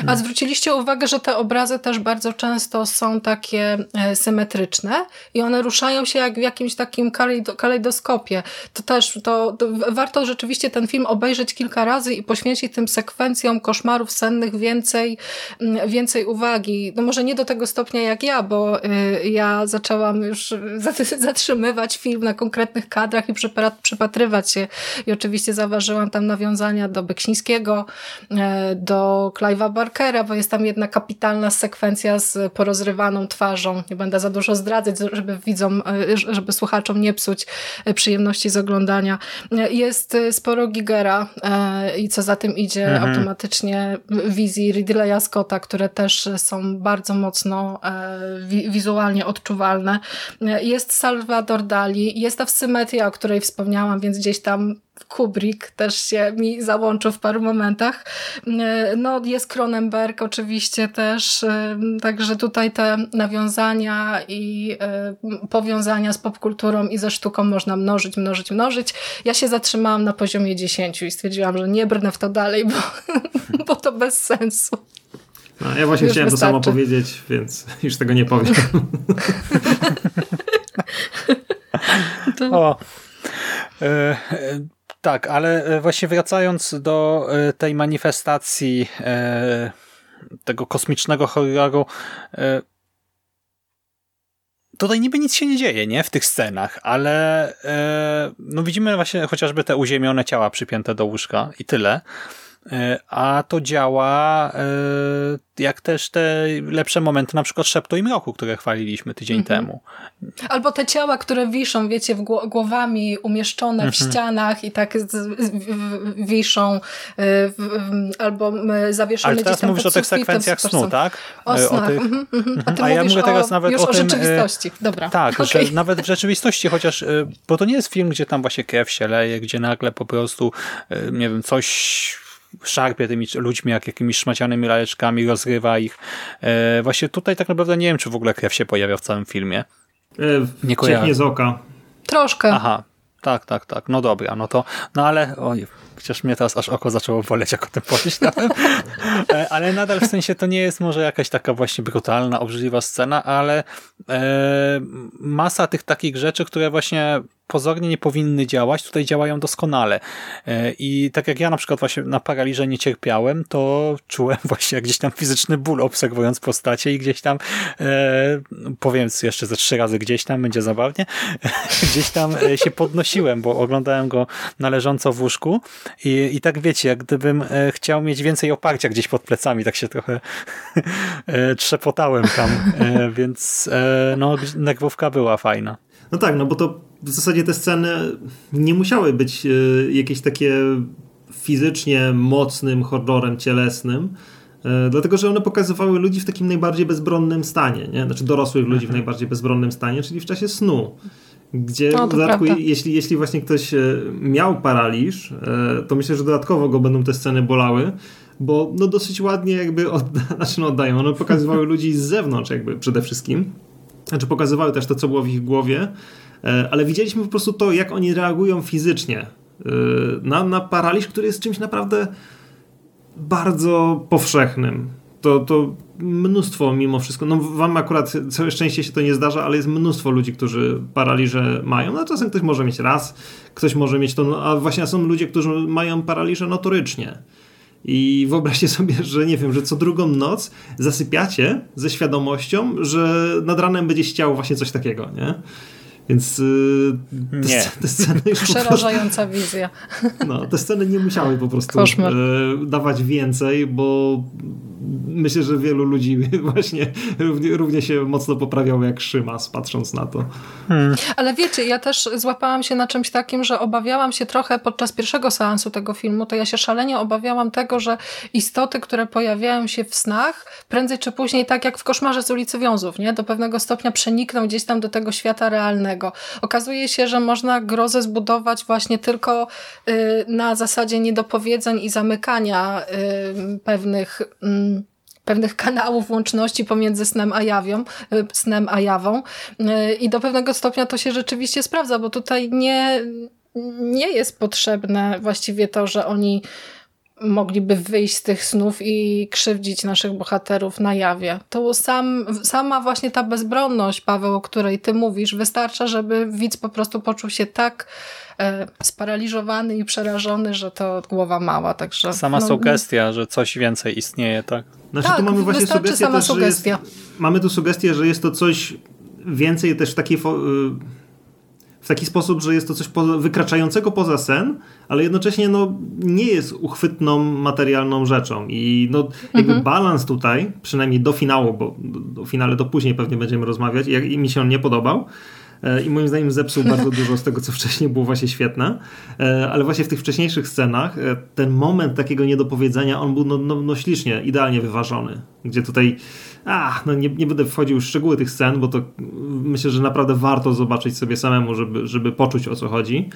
Speaker 3: A zwróciliście uwagę, że te obrazy też bardzo często są takie e, symetryczne i one ruszają się jak w jakimś takim kalejdoskopie. To też, to, to, warto rzeczywiście ten film obejrzeć kilka razy i poświęcić tym sekwencjom koszmarów sennych więcej, więcej uwagi. No może nie do tego stopnia jak ja, bo y, ja zaczęłam już zatrzymywać film na konkretnych kadrach i przypatrywać się i oczywiście zauważyłam tam nawiązania do Beksińskiego, y, do Clive'a Barkera, bo jest tam jedna kapitalna sekwencja z porozrywaną twarzą. Nie będę za dużo zdradzać, żeby widzom, e, żeby słuchaczom nie psuć e, przyjemności z oglądania. Jest e, sporo Gigera i co za tym idzie mhm. automatycznie wizji Ridleya Scotta, które też są bardzo mocno wizualnie odczuwalne. Jest Salvador Dali, jest ta symetria, o której wspomniałam, więc gdzieś tam Kubrick też się mi załączył w paru momentach. No, jest Cronenberg oczywiście też, także tutaj te nawiązania i powiązania z popkulturą i ze sztuką można mnożyć, mnożyć, mnożyć. Ja się zatrzymałam na poziomie 10 i stwierdziłam, że nie brnę w to dalej, bo, bo to bez sensu.
Speaker 2: No, ja właśnie już chciałem wystarczy. to samo powiedzieć, więc już tego nie powiem.
Speaker 1: to... O. Tak, ale e, właśnie wracając do e, tej manifestacji e, tego kosmicznego horroru tutaj niby nic się nie dzieje, nie? W tych scenach, ale no widzimy właśnie chociażby te uziemione ciała przypięte do łóżka i tyle. E, a to działa e, jak też te lepsze momenty, na przykład Szeptu i Mroku, które chwaliliśmy tydzień mhm. temu.
Speaker 3: Albo te ciała, które wiszą, wiecie, w głowami umieszczone mhm. w ścianach i tak wiszą, e, albo zawieszone
Speaker 1: Ale teraz mówisz o tych sekwencjach snu, tak?
Speaker 3: O snach. O tych... Mhm, A ty
Speaker 1: A ja mówię teraz nawet
Speaker 3: już
Speaker 1: o, tym,
Speaker 3: o rzeczywistości. Dobra.
Speaker 1: Tak, okay. że nawet w rzeczywistości, chociaż, bo to nie jest film, gdzie tam właśnie krew się leje, gdzie nagle po prostu, nie wiem, coś szarpie tymi ludźmi jak jakimiś szmacianymi laleczkami, rozrywa ich. E, właśnie tutaj tak naprawdę nie wiem, czy w ogóle krew się pojawia w całym filmie.
Speaker 2: E, nie kojarzę. z oka.
Speaker 3: Troszkę.
Speaker 1: Aha, tak, tak, tak. No dobra, no to, no ale, oj, chociaż mnie teraz aż oko zaczęło boleć, jak o tym pomyślałem. E, ale nadal w sensie to nie jest może jakaś taka właśnie brutalna, obrzydliwa scena, ale e, masa tych takich rzeczy, które właśnie pozornie nie powinny działać, tutaj działają doskonale. E, I tak jak ja na przykład właśnie na paraliże nie cierpiałem, to czułem właśnie jak gdzieś tam fizyczny ból obserwując postacie i gdzieś tam e, powiem jeszcze ze trzy razy gdzieś tam, będzie zabawnie, gdzieś tam e, się podnosiłem, bo oglądałem go należąco w łóżku i, i tak wiecie, jak gdybym chciał mieć więcej oparcia gdzieś pod plecami, tak się trochę trzepotałem tam, więc no nerwówka była fajna.
Speaker 2: No tak, no bo to w zasadzie te sceny nie musiały być e, jakieś takie fizycznie mocnym horrorem cielesnym, e, dlatego że one pokazywały ludzi w takim najbardziej bezbronnym stanie, nie? znaczy dorosłych ludzi w mhm. najbardziej bezbronnym stanie, czyli w czasie snu. Gdzie no, w dodatku, jeśli, jeśli właśnie ktoś e, miał paraliż, to myślę, że dodatkowo go będą te sceny bolały, bo no dosyć ładnie jakby odda, znaczy no oddają, one pokazywały ludzi z zewnątrz jakby przede wszystkim. Znaczy pokazywały też to, co było w ich głowie, e, ale widzieliśmy po prostu to, jak oni reagują fizycznie e, na, na paraliż, który jest czymś naprawdę bardzo powszechnym. To, to mnóstwo mimo wszystko, no wam akurat całe szczęście się to nie zdarza, ale jest mnóstwo ludzi, którzy paraliże mają. No czasem ktoś może mieć raz, ktoś może mieć to, no, a właśnie są ludzie, którzy mają paraliże notorycznie. I wyobraźcie sobie, że nie wiem, że co drugą noc zasypiacie ze świadomością, że nad ranem będzie chciało właśnie coś takiego, nie? Więc yy,
Speaker 1: te, nie.
Speaker 2: te sceny już
Speaker 3: Przerażająca prostu, wizja.
Speaker 2: No, te sceny nie musiały po prostu yy, dawać więcej, bo myślę, że wielu ludzi właśnie równie, równie się mocno poprawiało jak Szymas, patrząc na to.
Speaker 3: Hmm. Ale wiecie, ja też złapałam się na czymś takim, że obawiałam się trochę podczas pierwszego seansu tego filmu, to ja się szalenie obawiałam tego, że istoty, które pojawiają się w snach, prędzej czy później, tak jak w koszmarze z ulicy Wiązów, nie? do pewnego stopnia przenikną gdzieś tam do tego świata realnego. Okazuje się, że można grozę zbudować właśnie tylko y, na zasadzie niedopowiedzeń i zamykania y, pewnych mm, pewnych kanałów łączności pomiędzy snem a jawią, y, snem a jawą y, i do pewnego stopnia to się rzeczywiście sprawdza, bo tutaj nie, nie jest potrzebne właściwie to, że oni mogliby wyjść z tych snów i krzywdzić naszych bohaterów na jawie. To sam, sama właśnie ta bezbronność, Paweł, o której ty mówisz, wystarcza, żeby widz po prostu poczuł się tak sparaliżowany i przerażony, że to głowa mała. Także,
Speaker 1: sama no, sugestia, że coś więcej istnieje, tak?
Speaker 2: Znaczy, tak, tu mamy właśnie sugestię sama też, sugestia. Jest, mamy tu sugestię, że jest to coś więcej też w takiej y, w taki sposób, że jest to coś poza, wykraczającego poza sen, ale jednocześnie no, nie jest uchwytną materialną rzeczą. I no, jakby mhm. balans tutaj, przynajmniej do finału, bo do, finale to później pewnie będziemy rozmawiać, jak, i mi się on nie podobał. E, I moim zdaniem zepsuł bardzo dużo z tego, co wcześniej było właśnie świetne. E, ale właśnie w tych wcześniejszych scenach e, ten moment takiego niedopowiedzenia, on był no, no, no ślicznie, idealnie wyważony. Gdzie tutaj a, no nie, nie będę wchodził w szczegóły tych scen, bo to myślę, że naprawdę warto zobaczyć sobie samemu, żeby, żeby poczuć o co chodzi.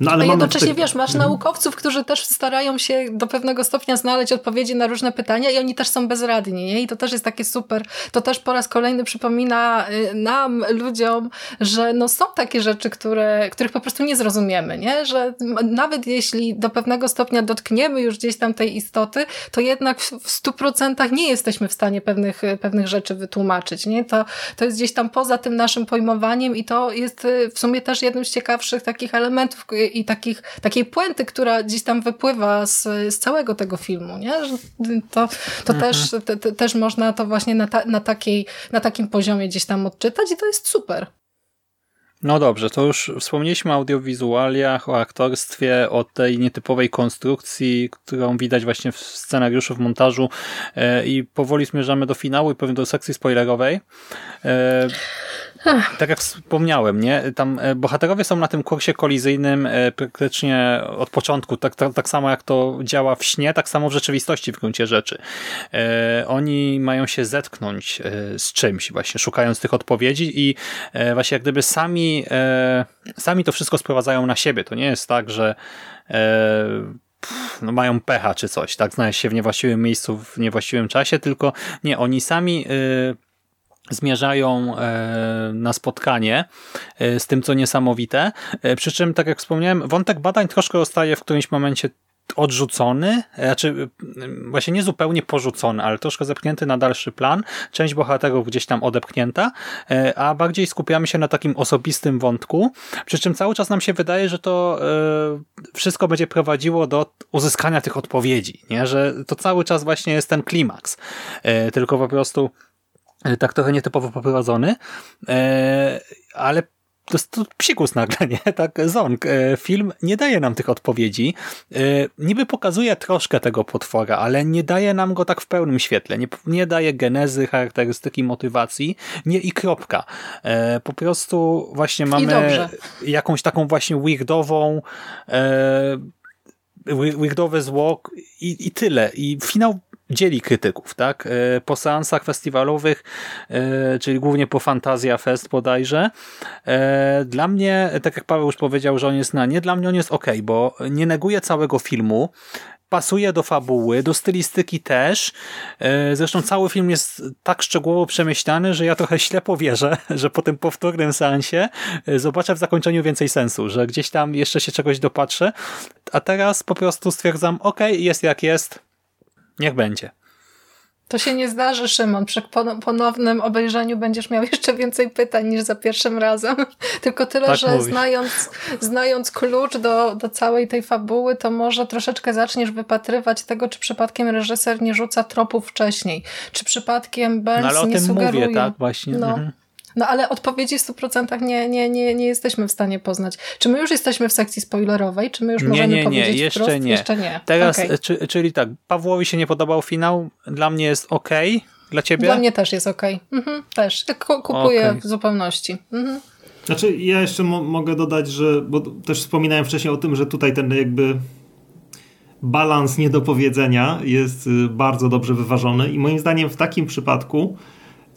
Speaker 3: No, ale A jednocześnie, wiesz, masz mhm. naukowców, którzy też starają się do pewnego stopnia znaleźć odpowiedzi na różne pytania i oni też są bezradni, nie? I to też jest takie super. To też po raz kolejny przypomina y, nam, ludziom, że no są takie rzeczy, które, których po prostu nie zrozumiemy, nie? Że nawet jeśli do pewnego stopnia dotkniemy już gdzieś tam tej istoty, to jednak w stu procentach nie jesteśmy w stanie pewnych, pewnych rzeczy wytłumaczyć, nie? To, to jest gdzieś tam poza tym naszym pojmowaniem i to jest y, w sumie też jednym z ciekawszych takich elementów, i, takich, takiej puenty, która gdzieś tam wypływa z, z całego tego filmu, nie? Że to to mhm. też, te, te, też można to właśnie na, ta, na, takiej, na takim poziomie gdzieś tam odczytać i to jest super.
Speaker 1: No dobrze, to już wspomnieliśmy o audiowizualiach, o aktorstwie, o tej nietypowej konstrukcji, którą widać właśnie w scenariuszu, w montażu e, i powoli zmierzamy do finału i powiem do sekcji spoilerowej. Tak jak wspomniałem, nie? Tam e, bohaterowie są na tym kursie kolizyjnym e, praktycznie od początku, tak, tak, tak samo jak to działa w śnie, tak samo w rzeczywistości w gruncie rzeczy. E, oni mają się zetknąć z czymś właśnie, szukając tych odpowiedzi i właśnie jak gdyby sami, sami to wszystko sprowadzają na siebie. To nie jest tak, że no mają pecha czy coś, tak, znaleźć się w niewłaściwym miejscu w niewłaściwym czasie, tylko nie, oni sami zmierzają e, na spotkanie e, z tym, co niesamowite. E, przy czym, tak jak wspomniałem, wątek badań troszkę zostaje w którymś momencie odrzucony, znaczy właśnie nie zupełnie porzucony, ale troszkę zepchnięty na dalszy plan. Część bohaterów gdzieś tam odepchnięta, a bardziej skupiamy się na takim osobistym wątku, przy czym cały czas nam się wydaje, że to wszystko będzie prowadziło do uzyskania tych odpowiedzi, nie? że to cały czas właśnie jest ten klimaks, tylko po prostu tak trochę nietypowo poprowadzony, e, ale to jest to psikus nagle, nie? Tak, Zong. E, film nie daje nam tych odpowiedzi. Niby pokazuje troszkę tego potwora, ale nie daje nam go tak w pełnym świetle. Nie, nie daje genezy, charakterystyki, motywacji. Nie i kropka. Po prostu właśnie mamy jakąś taką właśnie weirdową weirdowe zło i, i tyle. I finał dzieli krytyków, tak? E, po seansach festiwalowych, e, czyli głównie po Fantazja Fest bodajże, e, dla mnie, tak jak Paweł już powiedział, że on jest na nie, dla mnie on jest ok, bo nie neguje całego filmu, pasuje do fabuły, do stylistyki też. Zresztą cały film jest tak szczegółowo przemyślany, że ja trochę ślepo wierzę, że po tym powtórnym seansie zobaczę w zakończeniu więcej sensu, że gdzieś tam jeszcze się czegoś dopatrzę, a teraz po prostu stwierdzam, ok, jest jak jest, Niech będzie.
Speaker 3: To się nie zdarzy, Szymon. Przy ponownym obejrzeniu będziesz miał jeszcze więcej pytań niż za pierwszym razem. Tylko tyle, tak że znając, znając klucz do, do całej tej fabuły, to może troszeczkę zaczniesz wypatrywać tego, czy przypadkiem reżyser nie rzuca tropów wcześniej. Czy przypadkiem Burns no, ale o nie tym sugeruje.
Speaker 1: Mówię, tak, właśnie.
Speaker 3: No. Mhm. No ale odpowiedzi w 100% nie, nie, nie, nie jesteśmy w stanie poznać. Czy my już jesteśmy w sekcji spoilerowej? Czy my już
Speaker 1: nie,
Speaker 3: możemy
Speaker 1: nie,
Speaker 3: powiedzieć
Speaker 1: nie, jeszcze
Speaker 3: wprost?
Speaker 1: Nie.
Speaker 3: Jeszcze nie.
Speaker 1: Teraz, okay. czy, czyli tak, Pawłowi się nie podobał finał, dla mnie jest ok. Dla ciebie?
Speaker 3: Dla mnie też jest ok. Mhm, też. Kupuję okay. w zupełności. Mhm.
Speaker 2: Znaczy, ja jeszcze mo mogę dodać, że, bo też wspominałem wcześniej o tym, że tutaj ten jakby balans niedopowiedzenia jest y, bardzo dobrze wyważony i moim zdaniem w takim przypadku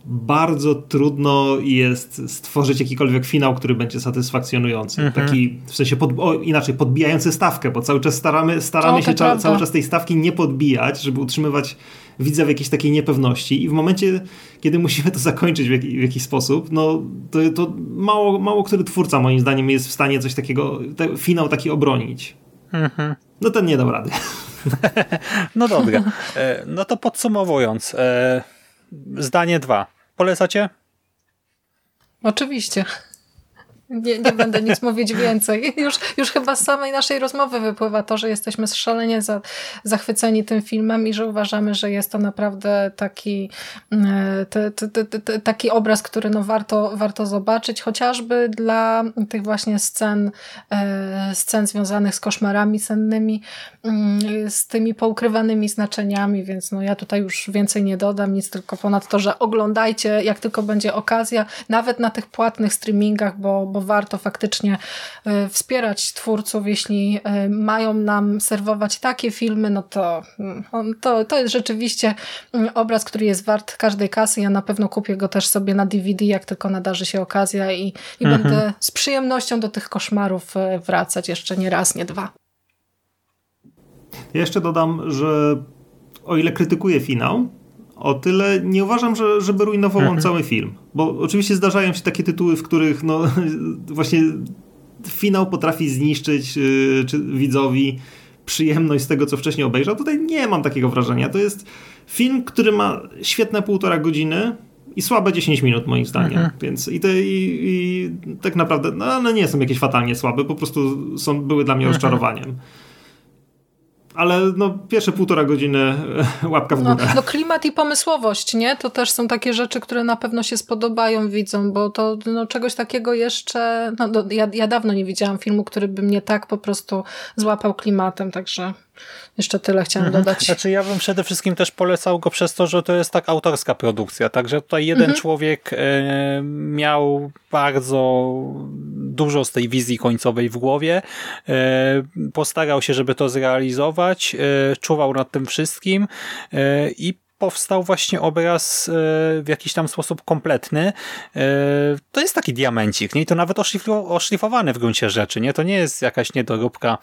Speaker 2: bardzo trudno jest stworzyć jakikolwiek finał, który będzie satysfakcjonujący. Mhm. Taki, w sensie, pod, o, inaczej, podbijający stawkę, bo cały czas staramy, staramy o, się cza, cały czas tej stawki nie podbijać, żeby utrzymywać widza w jakiejś takiej niepewności i w momencie, kiedy musimy to zakończyć w, jak, w jakiś sposób, no to, to mało, mało który twórca moim zdaniem jest w stanie coś takiego, te, finał taki obronić. Mhm. No ten nie dał rady.
Speaker 1: no dobra. E, no to podsumowując, e, zdanie dwa. Polecacie?
Speaker 3: Oczywiście. Nie, nie będę nic mówić więcej. Już, już chyba z samej naszej rozmowy wypływa to, że jesteśmy szalenie za, zachwyceni tym filmem i że uważamy, że jest to naprawdę taki, e, taki obraz, który no warto, warto zobaczyć, chociażby dla tych właśnie scen, e, scen związanych z koszmarami sennymi, mm, z tymi poukrywanymi znaczeniami, więc no ja tutaj już więcej nie dodam, nic tylko ponad to, że oglądajcie, jak tylko będzie okazja, nawet na tych płatnych streamingach, bo bo warto faktycznie e, wspierać twórców, jeśli e, mają nam serwować takie filmy, no to, mm, to, to jest rzeczywiście mm, obraz, który jest wart każdej kasy. Ja na pewno kupię go też sobie na DVD, jak tylko nadarzy się okazja i, i mhm. będę z przyjemnością do tych koszmarów e, wracać jeszcze nie raz, nie dwa.
Speaker 2: Ja jeszcze dodam, że o ile krytykuję finał, o tyle nie uważam, że, żeby rujnował on mhm. cały film. Bo oczywiście zdarzają się takie tytuły, w których no, właśnie finał potrafi zniszczyć yy, widzowi przyjemność z tego, co wcześniej obejrzał. Tutaj nie mam takiego wrażenia. To jest film, który ma świetne półtora godziny, i słabe 10 minut moim zdaniem. Mhm. Więc i, te, i, i, tak naprawdę no, one nie są jakieś fatalnie słabe, po prostu są, były dla mnie mhm. rozczarowaniem ale no, pierwsze półtora godziny e, łapka w
Speaker 3: no,
Speaker 2: górę.
Speaker 3: No, no, klimat i pomysłowość, nie? To też są takie rzeczy, które na pewno się spodobają widzom, bo to no, czegoś takiego jeszcze... No, ja, ja dawno nie widziałam filmu, który by mnie tak po prostu złapał klimatem, także... Jeszcze tyle chciałem mhm. dodać.
Speaker 1: Znaczy ja bym przede wszystkim też polecał go przez to, że to jest tak autorska produkcja, także tutaj jeden mhm. człowiek e, miał bardzo dużo z tej wizji końcowej w głowie, e, postarał się, żeby to zrealizować, e, czuwał nad tym wszystkim i powstał właśnie obraz w jakiś tam sposób kompletny. To jest taki diamencik, nie? I to nawet oszlifowany w gruncie rzeczy, nie? To nie jest jakaś niedoróbka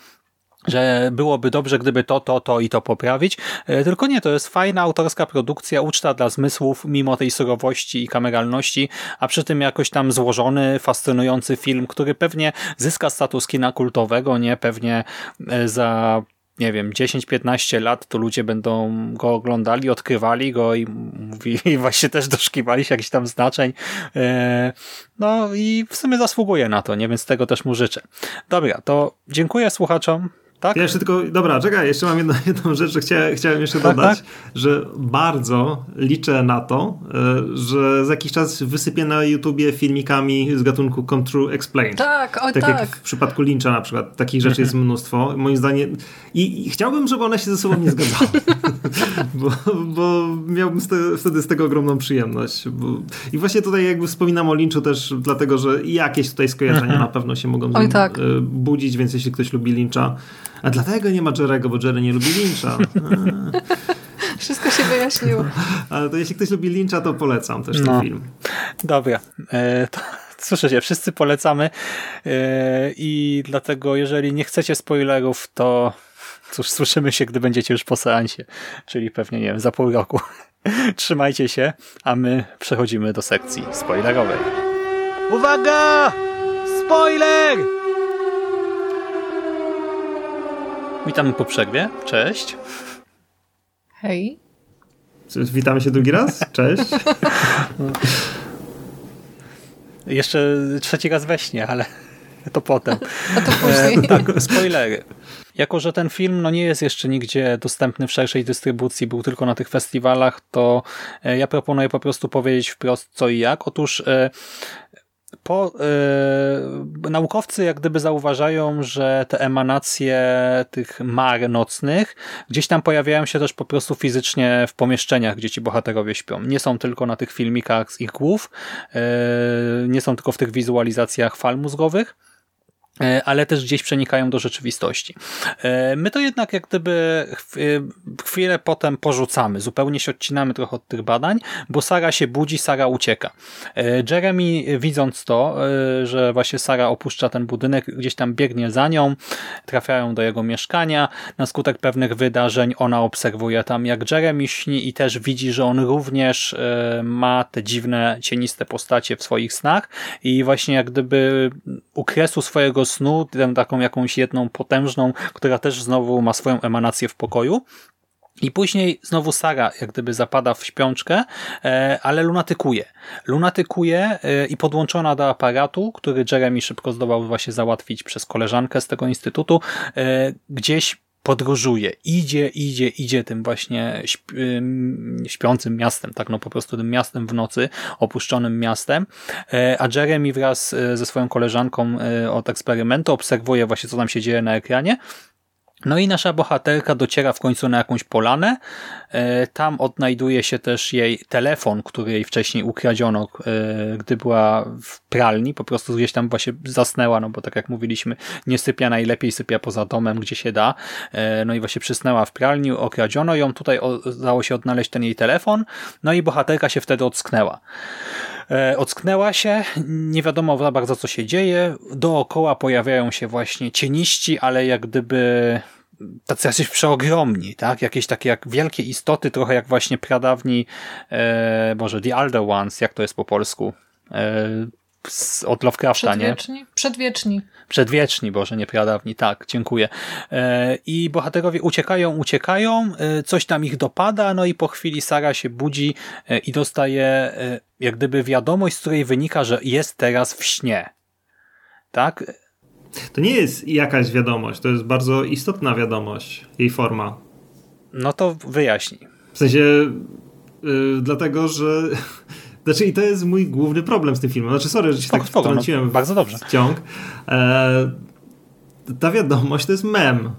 Speaker 1: że byłoby dobrze, gdyby to, to, to i to poprawić. E, tylko nie, to jest fajna autorska produkcja, uczta dla zmysłów, mimo tej surowości i kameralności, a przy tym jakoś tam złożony, fascynujący film, który pewnie zyska status kina kultowego, nie? Pewnie e, za nie wiem, 10-15 lat to ludzie będą go oglądali, odkrywali go i mówili, właśnie też doszukiwali się jakichś tam znaczeń. E, no i w sumie zasługuje na to, nie? Więc tego też mu życzę. Dobra, to dziękuję słuchaczom tak?
Speaker 2: Ja jeszcze tylko, dobra, czekaj, jeszcze mam jedną, jedną rzecz, że chciałem, chciałem jeszcze tak, dodać, tak? że bardzo liczę na to, e, że za jakiś czas wysypię na YouTubie filmikami z gatunku Come True Explained.
Speaker 3: Tak, oj
Speaker 2: tak.
Speaker 3: tak.
Speaker 2: jak w przypadku Lyncha na przykład. Takich rzeczy jest mhm. mnóstwo. Moim zdaniem i, i chciałbym, żeby one się ze sobą nie zgadzały. bo, bo miałbym z te, wtedy z tego ogromną przyjemność. Bo, I właśnie tutaj jakby wspominam o Lynchu też dlatego, że jakieś tutaj skojarzenia mhm. na pewno się mogą
Speaker 3: oj, tak. E,
Speaker 2: budzić, więc jeśli ktoś lubi Lyncha, a dlatego nie ma Jerego, bo Jerry nie lubi Lyncha.
Speaker 3: Wszystko się wyjaśniło.
Speaker 2: Ale to jeśli ktoś lubi Lyncha, to polecam też ten no. film.
Speaker 1: Dobra. E, to, słyszycie, wszyscy polecamy e, i dlatego jeżeli nie chcecie spoilerów, to cóż, słyszymy się, gdy będziecie już po seansie, czyli pewnie, nie wiem, za pół roku. Trzymajcie się, a my przechodzimy do sekcji spoilerowej. Uwaga! Spoiler! Witamy po przerwie. Cześć.
Speaker 3: Hej.
Speaker 2: Witamy się drugi raz. Cześć.
Speaker 1: Jeszcze trzeci raz we śnie, ale to potem.
Speaker 3: A to później.
Speaker 1: E, tak, spoilery. Jako, że ten film no, nie jest jeszcze nigdzie dostępny w szerszej dystrybucji, był tylko na tych festiwalach, to e, ja proponuję po prostu powiedzieć wprost co i jak. Otóż e, po, yy, naukowcy jak gdyby zauważają, że te emanacje tych mar nocnych gdzieś tam pojawiają się też po prostu fizycznie w pomieszczeniach, gdzie ci bohaterowie śpią. Nie są tylko na tych filmikach z ich głów, yy, nie są tylko w tych wizualizacjach fal mózgowych, ale też gdzieś przenikają do rzeczywistości. E, my to jednak jak gdyby e, chwilę potem porzucamy, zupełnie się odcinamy trochę od tych badań, bo Sara się budzi, Sara ucieka. Jeremy widząc to, że właśnie Sara opuszcza ten budynek, gdzieś tam biegnie za nią, trafiają do jego mieszkania, na skutek pewnych wydarzeń ona obserwuje tam jak Jeremy śni i też widzi, że on również ma te dziwne, cieniste postacie w swoich snach i właśnie jak gdyby u kresu swojego snu, taką jakąś jedną potężną, która też znowu ma swoją emanację w pokoju. I później znowu Sara jak gdyby zapada w śpiączkę, e, ale lunatykuje. Lunatykuje e, i podłączona do aparatu, który Jeremy szybko zdołał właśnie załatwić przez koleżankę z tego instytutu, e, gdzieś podróżuje, idzie, idzie, idzie tym właśnie śpiącym miastem, tak no po prostu tym miastem w nocy, opuszczonym miastem, e, a Jeremy wraz e, ze swoją koleżanką e, od eksperymentu obserwuje właśnie co tam się dzieje na ekranie no i nasza bohaterka dociera w końcu na jakąś polanę. E, tam odnajduje się też jej telefon, który jej wcześniej ukradziono, e, gdy była w pralni. Po prostu gdzieś tam właśnie zasnęła, no bo tak jak mówiliśmy, nie sypia najlepiej, sypia poza domem, gdzie się da. E, no i właśnie przysnęła w pralni, okradziono ją. Tutaj udało się odnaleźć ten jej telefon. No i bohaterka się wtedy ocknęła. Ocknęła się, nie wiadomo za bardzo co się dzieje. Dookoła pojawiają się właśnie cieniści, ale jak gdyby tacy jacyś przeogromni, tak? Jakieś takie jak wielkie istoty, trochę jak właśnie pradawni, e, może The Elder Ones, jak to jest po polsku? E, od Lovecrafta, nie?
Speaker 3: Przedwieczni? Przedwieczni.
Speaker 1: Przedwieczni, Boże, nie pradawni, tak, dziękuję. E, I bohaterowie uciekają, uciekają, e, coś tam ich dopada, no i po chwili Sara się budzi e, i dostaje jak gdyby wiadomość, z której wynika, że jest teraz w śnie. Tak?
Speaker 2: To nie jest jakaś wiadomość, to jest bardzo istotna wiadomość, jej forma.
Speaker 1: No to wyjaśnij.
Speaker 2: W sensie, yy, dlatego, że. Znaczy, i to jest mój główny problem z tym filmem. Znaczy, sorry, że się tak
Speaker 1: spoko, no,
Speaker 2: wtrąciłem
Speaker 1: bardzo dobrze.
Speaker 2: w ciąg. E, ta wiadomość to jest mem,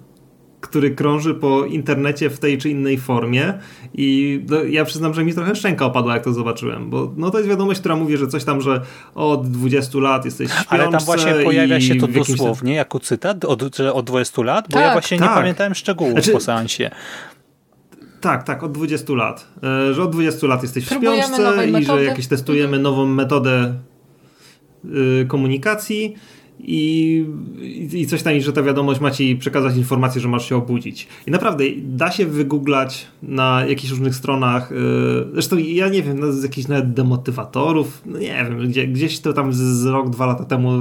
Speaker 2: który krąży po internecie w tej czy innej formie i no, ja przyznam, że mi trochę szczęka opadła, jak to zobaczyłem, bo no, to jest wiadomość, która mówi, że coś tam, że od 20 lat jesteś w śpiączce
Speaker 1: Ale tam właśnie pojawia się to dosłownie jako cytat od, że od 20 lat, bo
Speaker 3: Tak,
Speaker 1: ja właśnie nie
Speaker 2: tak.
Speaker 1: pamiętałem szczegółów
Speaker 2: Znaczy-
Speaker 1: po seansie.
Speaker 2: Tak, tak, od 20 lat. E, Że od 20 lat jesteś w
Speaker 3: Próbujemy
Speaker 2: śpiączce i że
Speaker 3: metody.
Speaker 2: jakieś testujemy nową metodę y, komunikacji i, i coś i że ta wiadomość ma ci przekazać informację, że masz się obudzić. I naprawdę da się wygooglać na jakichś różnych stronach, y, zresztą ja nie wiem, no, z jakichś nawet demotywatorów, no nie wiem, gdzie, gdzieś to tam z, z rok, dwa lata temu,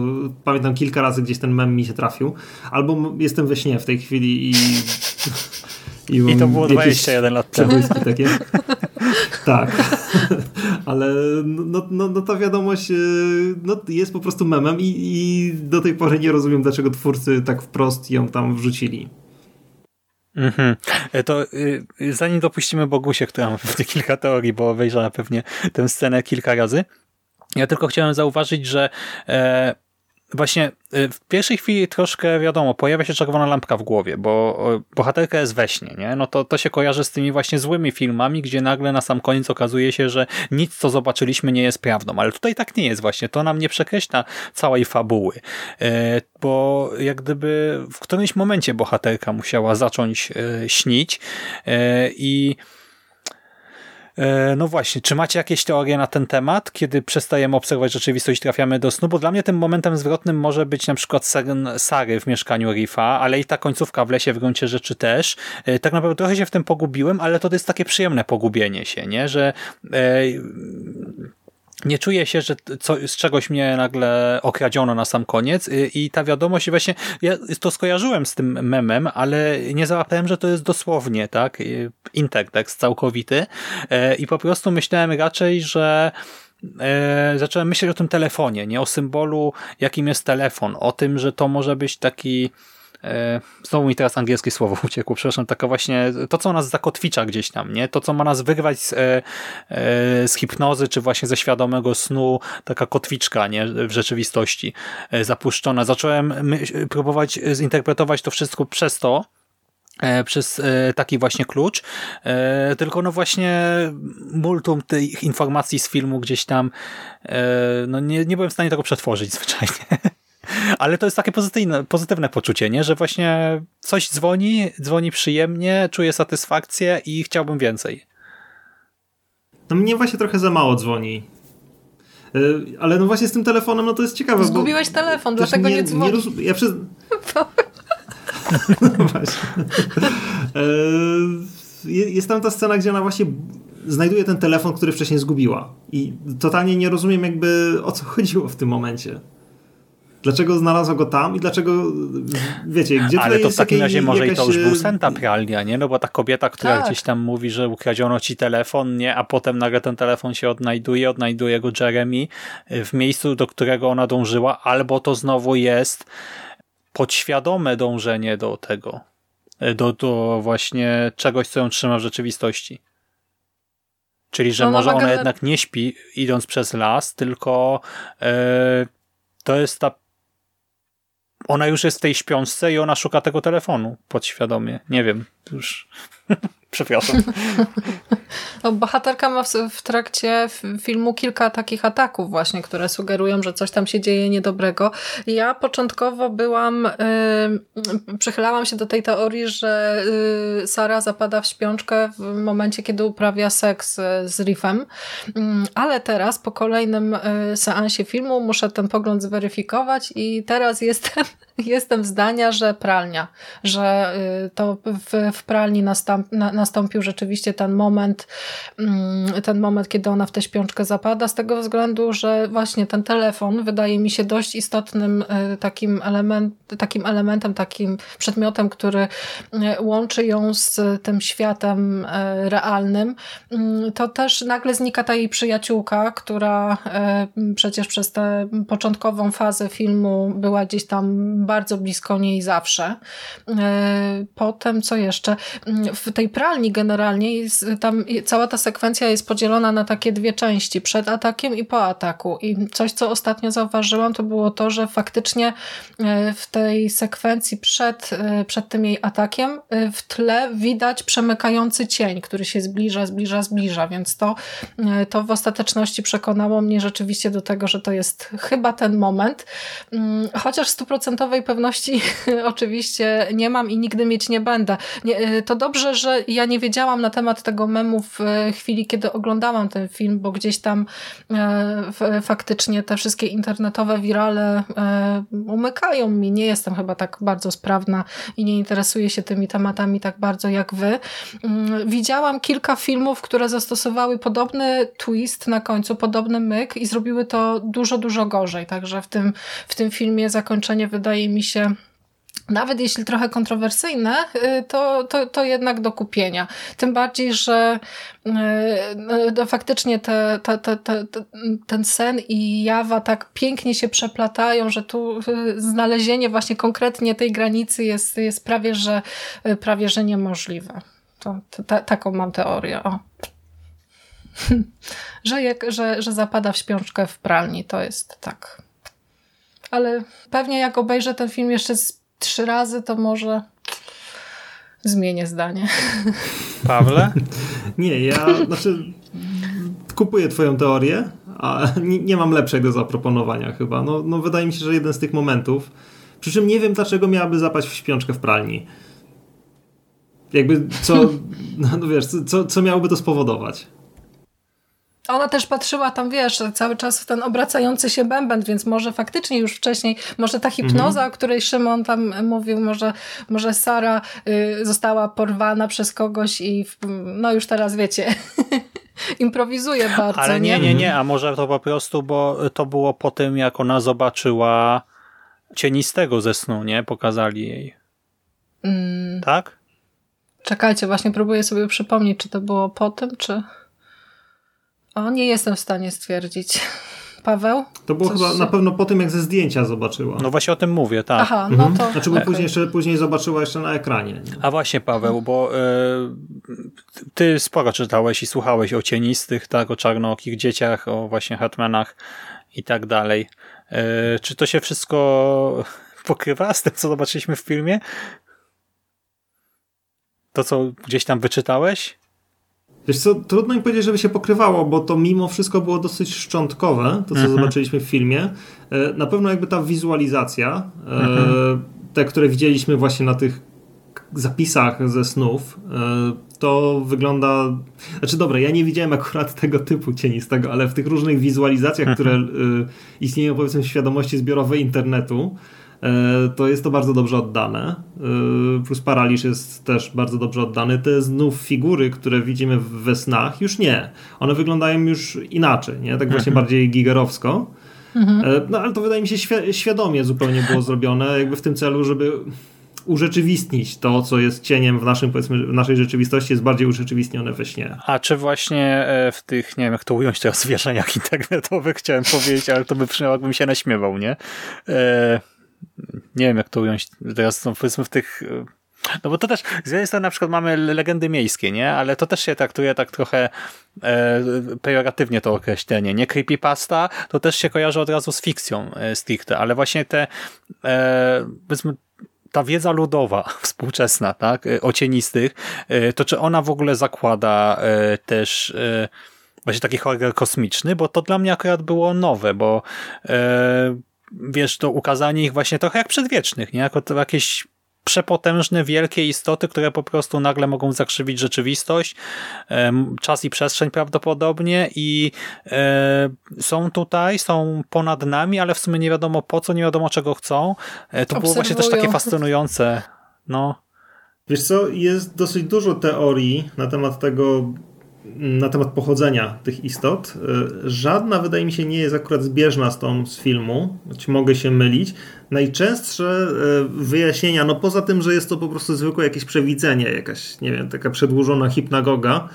Speaker 2: pamiętam kilka razy gdzieś ten mem mi się trafił, albo jestem we śnie w tej chwili i...
Speaker 1: I
Speaker 2: mam
Speaker 1: to było
Speaker 2: jakieś
Speaker 1: 21 lat temu.
Speaker 2: takie. tak. Ale no, no, no ta wiadomość y, no, jest po prostu memem i, i do tej pory nie rozumiem, dlaczego twórcy tak wprost ją tam wrzucili.
Speaker 1: Mhm. E, To y, zanim dopuścimy Bogusię, która ma pewnie kilka teorii, bo obejrzała pewnie tę scenę kilka razy, ja tylko chciałem zauważyć, że e, właśnie e, w pierwszej chwili troszkę wiadomo, pojawia się czerwona lampka w głowie, bo bohaterka jest we śnie, nie? No to, to się kojarzy z tymi właśnie złymi filmami, gdzie nagle na sam koniec okazuje się, że nic, co zobaczyliśmy, nie jest prawdą. Ale tutaj tak nie jest właśnie. To nam nie przekreśla całej fabuły. E, bo jak gdyby w którymś momencie bohaterka musiała zacząć e, śnić i No właśnie, czy macie jakieś teorie na ten temat, kiedy przestajemy obserwować rzeczywistość i trafiamy do snu? Bo dla mnie tym momentem zwrotnym może być na przykład sen Sary w mieszkaniu Rifa, ale i ta końcówka w lesie w gruncie rzeczy też. E, Tak naprawdę trochę się w tym pogubiłem, ale to jest takie przyjemne pogubienie się, nie? Że e, nie czuję się, że co, z czegoś mnie nagle okradziono na sam koniec y, i ta wiadomość, właśnie ja to skojarzyłem z tym memem, ale nie załapałem, że to jest dosłownie, tak, y, intertekst całkowity E, i po prostu myślałem raczej, że e, zacząłem myśleć o tym telefonie, nie o symbolu, jakim jest telefon, o tym, że to może być taki Znowu mi teraz angielskie słowo uciekło, przepraszam, taka właśnie to, co nas zakotwicza gdzieś tam, nie? To, co ma nas wyrwać z, e, e, z hipnozy, czy właśnie ze świadomego snu, taka kotwiczka, nie? W rzeczywistości e, zapuszczona. Zacząłem próbować zinterpretować to wszystko przez to, e, przez e, taki właśnie klucz, e, tylko no właśnie multum tych informacji z filmu gdzieś tam e, no nie, nie byłem w stanie tego przetworzyć zwyczajnie. Ale to jest takie pozytywne, pozytywne poczucie, nie? że właśnie coś dzwoni, dzwoni przyjemnie, czuję satysfakcję i chciałbym więcej.
Speaker 2: No mnie właśnie trochę za mało dzwoni. Y, Ale no właśnie z tym telefonem, no to jest ciekawe. bo
Speaker 3: Zgubiłeś telefon, dlatego nie, dzwoni.
Speaker 2: rozum- ja przez... no właśnie. Je- Jest tam ta scena, gdzie ona właśnie znajduje ten telefon, który wcześniej zgubiła. I totalnie nie rozumiem jakby o co chodziło w tym momencie. Dlaczego znalazła go tam i dlaczego, wiecie, gdzie
Speaker 1: Ale to w takim razie może i to
Speaker 2: jakaś,
Speaker 1: już był
Speaker 2: e,
Speaker 1: sen ta pralnia, nie? No bo ta kobieta, która
Speaker 3: Tak.
Speaker 1: gdzieś tam mówi, że ukradziono ci telefon, nie? A potem nagle ten telefon się odnajduje, odnajduje go Jeremy w miejscu, do którego ona dążyła, albo to znowu jest podświadome dążenie do tego, do, do właśnie czegoś, co ją trzyma w rzeczywistości. Czyli, że
Speaker 3: No, ona
Speaker 1: może ona jednak nie śpi idąc przez las, tylko e, to jest ta ona już jest w tej śpiączce i ona szuka tego telefonu podświadomie. Nie wiem, już przepraszam.
Speaker 3: No, bohaterka ma w, w trakcie filmu kilka takich ataków właśnie, które sugerują, że coś tam się dzieje niedobrego. Ja początkowo byłam, y, przychylałam się do tej teorii, że y, Sara zapada w śpiączkę w momencie, kiedy uprawia seks y, z Riffem, Mm, ale teraz po kolejnym y, seansie filmu muszę ten pogląd zweryfikować i teraz jestem jestem zdania, że pralnia, że y, to w, w pralni nastąp, na, nastąpił rzeczywiście ten moment, mm, ten moment, kiedy ona w tę śpiączkę zapada, z tego względu, że właśnie ten telefon wydaje mi się dość istotnym y, takim, element, takim elementem, takim przedmiotem, który y, łączy ją z tym światem realnym. Mm, to też nagle znika ta jej przyjaciółka, która przecież przez tę początkową fazę filmu była gdzieś tam bardzo blisko niej zawsze. E, potem co jeszcze? W tej pralni generalnie jest, tam cała ta sekwencja jest podzielona na takie dwie części, przed atakiem i po ataku. I coś, co ostatnio zauważyłam, to było to, że faktycznie e, w tej sekwencji przed, e, przed tym jej atakiem w tle widać przemykający cień, który się zbliża, zbliża, zbliża, więc to, to w ostateczności przekonało mnie rzeczywiście do tego, że to jest chyba ten moment. Mm, chociaż stuprocentowej pewności oczywiście nie mam i nigdy mieć nie będę. Nie, e, to dobrze, że ja nie wiedziałam na temat tego memu w chwili, kiedy oglądałam ten film, bo gdzieś tam e, faktycznie te wszystkie internetowe wirale e, umykają mi. Nie jestem chyba tak bardzo sprawna i nie interesuję się tymi tematami tak bardzo jak wy. Mm, widziałam kilka filmów, które zastosowały podobny twist na końcu, podobny myk i zrobiły to dużo, dużo gorzej. Także w tym, w tym filmie zakończenie wydaje mi się nawet jeśli trochę kontrowersyjne, y, to, to, to jednak do kupienia. Tym bardziej, że y, no, faktycznie te, te, te, te, ten sen i jawa tak pięknie się przeplatają, że tu y, znalezienie właśnie konkretnie tej granicy jest, jest prawie, że, prawie, że niemożliwe. To, to taką mam teorię. O. że, jak, że, że zapada w śpiączkę w pralni, to jest tak ale pewnie jak obejrzę ten film jeszcze z trzy razy, to może zmienię zdanie.
Speaker 1: Pawle?
Speaker 2: nie, ja znaczy kupuję twoją teorię, a nie, nie, mam lepszej do zaproponowania chyba. No, no wydaje mi się, że jeden z tych momentów, przy czym nie wiem dlaczego miałaby zapaść w śpiączkę w pralni. Jakby co, no wiesz, co, co miałoby to spowodować?
Speaker 3: Ona też patrzyła tam, wiesz, cały czas w ten obracający się bęben, więc może faktycznie już wcześniej, może ta hipnoza, mhm. o której Szymon tam mówił, może, może Sara y, została porwana przez kogoś i no już teraz wiecie, improwizuje bardzo.
Speaker 1: Ale nie, nie, nie, a może to po prostu, bo to było po tym, jak ona zobaczyła cienistego ze snu, nie? Pokazali jej. Mm. Tak?
Speaker 3: Czekajcie, właśnie próbuję sobie przypomnieć, czy to było po tym, czy... O, nie jestem w stanie stwierdzić. Paweł?
Speaker 2: To było chyba się... na pewno po tym, jak ze zdjęcia zobaczyła.
Speaker 1: No właśnie o tym mówię, tak.
Speaker 3: Aha, no mhm. to...
Speaker 2: Znaczy, bo później, jeszcze, później zobaczyła jeszcze na ekranie. Nie?
Speaker 1: A właśnie, Paweł, bo y, ty sporo czytałeś i słuchałeś o cienistych, tak, o czarnookich dzieciach, o właśnie Hatmanach i tak dalej. Y, czy to się wszystko pokrywa z tym, co zobaczyliśmy w filmie? To, co gdzieś tam wyczytałeś?
Speaker 2: Wiesz co, trudno mi powiedzieć, żeby się pokrywało, bo to mimo wszystko było dosyć szczątkowe, to co mhm. zobaczyliśmy w filmie. E, na pewno jakby ta wizualizacja, e, mhm. te, które widzieliśmy właśnie na tych zapisach ze snów, e, to wygląda... Znaczy dobra, ja nie widziałem akurat tego typu cienistego, ale w tych różnych wizualizacjach, mhm. które istnieją powiedzmy w świadomości zbiorowej internetu, to jest to bardzo dobrze oddane. E, plus paraliż jest też bardzo dobrze oddany. Te znów figury, które widzimy we snach, już nie. One wyglądają już inaczej, nie? tak właśnie mhm. bardziej gigerowsko. Mhm. E, no ale to wydaje mi się świadomie zupełnie było zrobione, jakby w tym celu, żeby urzeczywistnić to, co jest cieniem w, naszym, powiedzmy, w naszej rzeczywistości, jest bardziej urzeczywistnione we śnie.
Speaker 1: A czy właśnie w tych, nie wiem, jak to ująć teraz, zwierzeniach internetowych chciałem powiedzieć, ale to by przynajmniej jakbym się naśmiewał, nie? E nie wiem jak to ująć teraz, no powiedzmy w tych no bo to też, z jednej strony na przykład mamy legendy miejskie, nie? Ale to też się traktuje tak trochę e, pejoratywnie to określenie, nie? Creepypasta to też się kojarzy od razu z fikcją e, stricte, ale właśnie te e, powiedzmy ta wiedza ludowa, współczesna, tak? E, o cienistych, e, to czy ona w ogóle zakłada e, też e, właśnie taki horror kosmiczny, bo to dla mnie akurat było nowe, bo e, wiesz, to ukazanie ich właśnie trochę jak przedwiecznych, nie? Jako to jakieś przepotężne, wielkie istoty, które po prostu nagle mogą zakrzywić rzeczywistość, czas i przestrzeń prawdopodobnie i e, są tutaj, są ponad nami, ale w sumie nie wiadomo po co, nie wiadomo czego chcą. E, to było właśnie też takie fascynujące. No.
Speaker 2: Wiesz co, jest dosyć dużo teorii na temat tego, na temat pochodzenia tych istot. E, żadna, wydaje mi się, nie jest akurat zbieżna z tą z filmu, choć mogę się mylić. Najczęstsze e, wyjaśnienia, no poza tym, że jest to po prostu zwykłe jakieś przewidzenie, jakaś, nie wiem, taka przedłużona hipnagoga,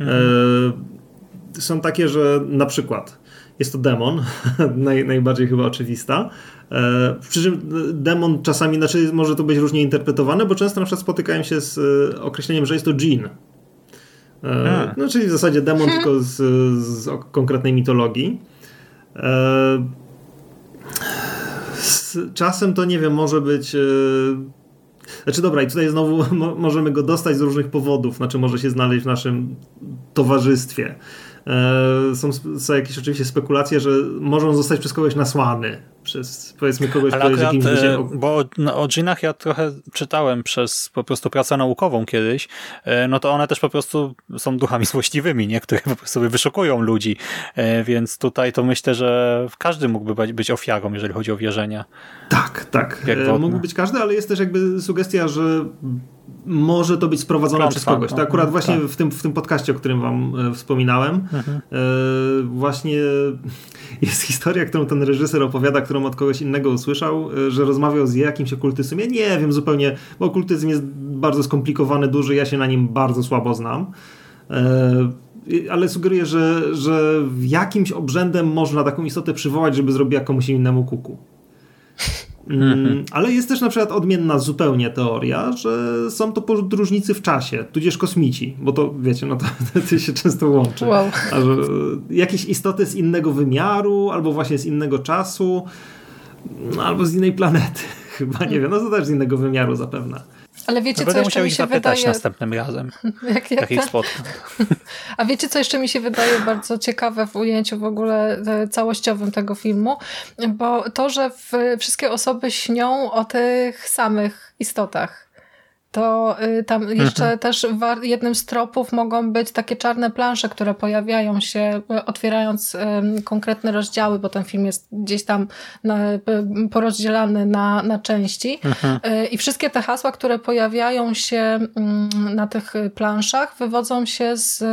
Speaker 2: mhm. są takie, że na przykład jest to demon, naj, najbardziej chyba oczywista. Przy czym demon czasami, znaczy może to być różnie interpretowane, bo często na przykład spotykają się z określeniem, że jest to dżin. E, no, czyli w zasadzie demon tylko z, z konkretnej mitologii. E, z czasem to nie wiem, może być. E, znaczy dobra, i tutaj znowu możemy go dostać z różnych powodów, znaczy może się znaleźć w naszym towarzystwie. Są, są jakieś oczywiście spekulacje, że może on zostać przez kogoś nasłany, przez powiedzmy kogoś,
Speaker 1: Ale
Speaker 2: kto
Speaker 1: jakimś... E, bo no, o dżinach ja trochę czytałem przez po prostu pracę naukową kiedyś, e, no to one też po prostu są duchami złośliwymi, nie? które po prostu wyszukują ludzi, e, więc tutaj to myślę, że każdy mógłby być ofiarą, jeżeli chodzi o wierzenia.
Speaker 2: Tak, tak. Mógłby być każdy, ale jest też jakby sugestia, że może to być sprowadzone przez kogoś. To akurat właśnie tak. w, tym, w tym podcaście, o którym wam wspominałem, mhm. właśnie jest historia, którą ten reżyser opowiada, którą od kogoś innego usłyszał, e, że rozmawiał z jakimś okultystą. Ja nie wiem zupełnie, bo okultyzm jest bardzo skomplikowany, duży, ja się na nim bardzo słabo znam. E, ale sugeruję, że, że jakimś obrzędem można taką istotę przywołać, żeby zrobiła komuś innemu kuku. Mm, ale jest też na przykład odmienna zupełnie teoria, że są to podróżnicy w czasie, tudzież kosmici, bo to wiecie, no to, to się często łączy. Wow. A że jakieś istoty z innego wymiaru, albo właśnie z innego czasu, albo z innej planety. Chyba nie wiem, no to też z innego wymiaru zapewne.
Speaker 3: Ale wiecie, no co jeszcze mi się wydaje...
Speaker 1: następnym razem, jak, jak ich spotkam.
Speaker 3: A wiecie, co jeszcze mi się wydaje bardzo ciekawe w ujęciu w ogóle e, całościowym tego filmu? Bo to, że wszystkie osoby śnią o tych samych istotach to y, tam jeszcze mhm. też jednym z tropów mogą być takie czarne plansze, które pojawiają się y, otwierając konkretne rozdziały, bo ten film jest gdzieś tam porozdzielany na, na części mhm. Y, i wszystkie te hasła, które pojawiają się na tych planszach wywodzą się z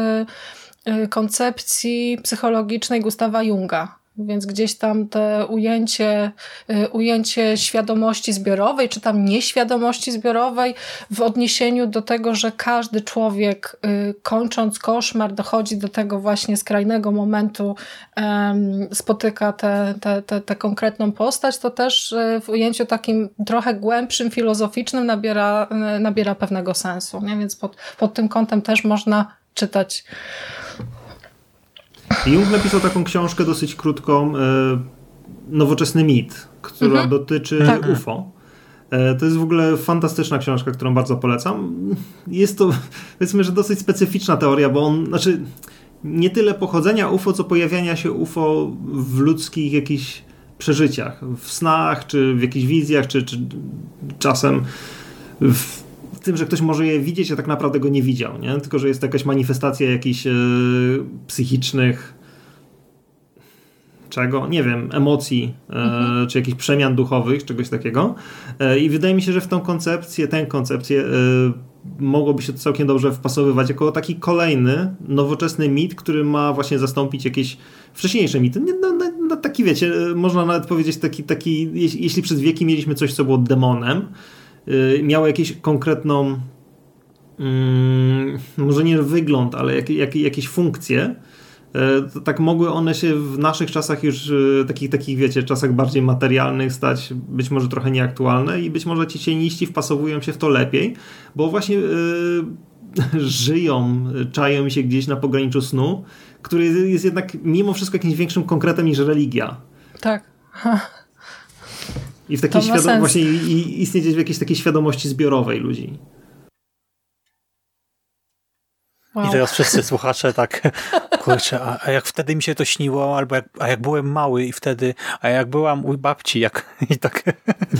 Speaker 3: koncepcji psychologicznej Gustawa Junga więc gdzieś tam te ujęcie, y, ujęcie świadomości zbiorowej, czy tam nieświadomości zbiorowej w odniesieniu do tego, że każdy człowiek y, kończąc koszmar dochodzi do tego właśnie skrajnego momentu, spotyka tę te, te, te, konkretną postać, to też y, w ujęciu takim trochę głębszym, filozoficznym nabiera, nabiera pewnego sensu. Nie? Więc pod, pod tym kątem też można czytać
Speaker 2: Jung napisał taką książkę dosyć krótką, e, Nowoczesny mit, która mhm. dotyczy tak. UFO. E, to jest w ogóle fantastyczna książka, którą bardzo polecam. Jest to, powiedzmy, że dosyć specyficzna teoria, bo on, znaczy, nie tyle pochodzenia UFO, co pojawiania się UFO w ludzkich jakichś przeżyciach, w snach, czy w jakichś wizjach, czy, czy czasem w tym, że ktoś może je widzieć, a tak naprawdę go nie widział, nie? tylko że jest to jakaś manifestacja jakichś e, psychicznych czego? Nie wiem, emocji, e, mhm. czy jakichś przemian duchowych, czegoś takiego. E, I wydaje mi się, że w tą koncepcję, tę koncepcję e, mogłoby się to całkiem dobrze wpasowywać jako taki kolejny, nowoczesny mit, który ma właśnie zastąpić jakieś wcześniejsze mity. No, no, no, taki wiecie, e, można nawet powiedzieć taki, taki jeśli przez wieki mieliśmy coś, co było demonem, Y, miały jakieś konkretną, mm, może nie wygląd, ale jak, jak, jakieś funkcje, y, tak mogły one się w naszych czasach już, y, takich, takich wiecie, czasach bardziej materialnych stać być może trochę nieaktualne i być może ci cieniści wpasowują się w to lepiej, bo właśnie yy, żyją, czają się gdzieś na pograniczu snu, który jest jednak mimo wszystko jakimś większym konkretem niż religia.
Speaker 3: Tak.
Speaker 2: I w takiej świadomości, właśnie i, istnieć w jakiejś takiej świadomości zbiorowej ludzi.
Speaker 1: Wow. I teraz wszyscy słuchacze tak, kurczę, a, a, jak wtedy mi się to śniło, albo jak, a jak byłem mały i wtedy, a jak byłam u babci, jak i tak.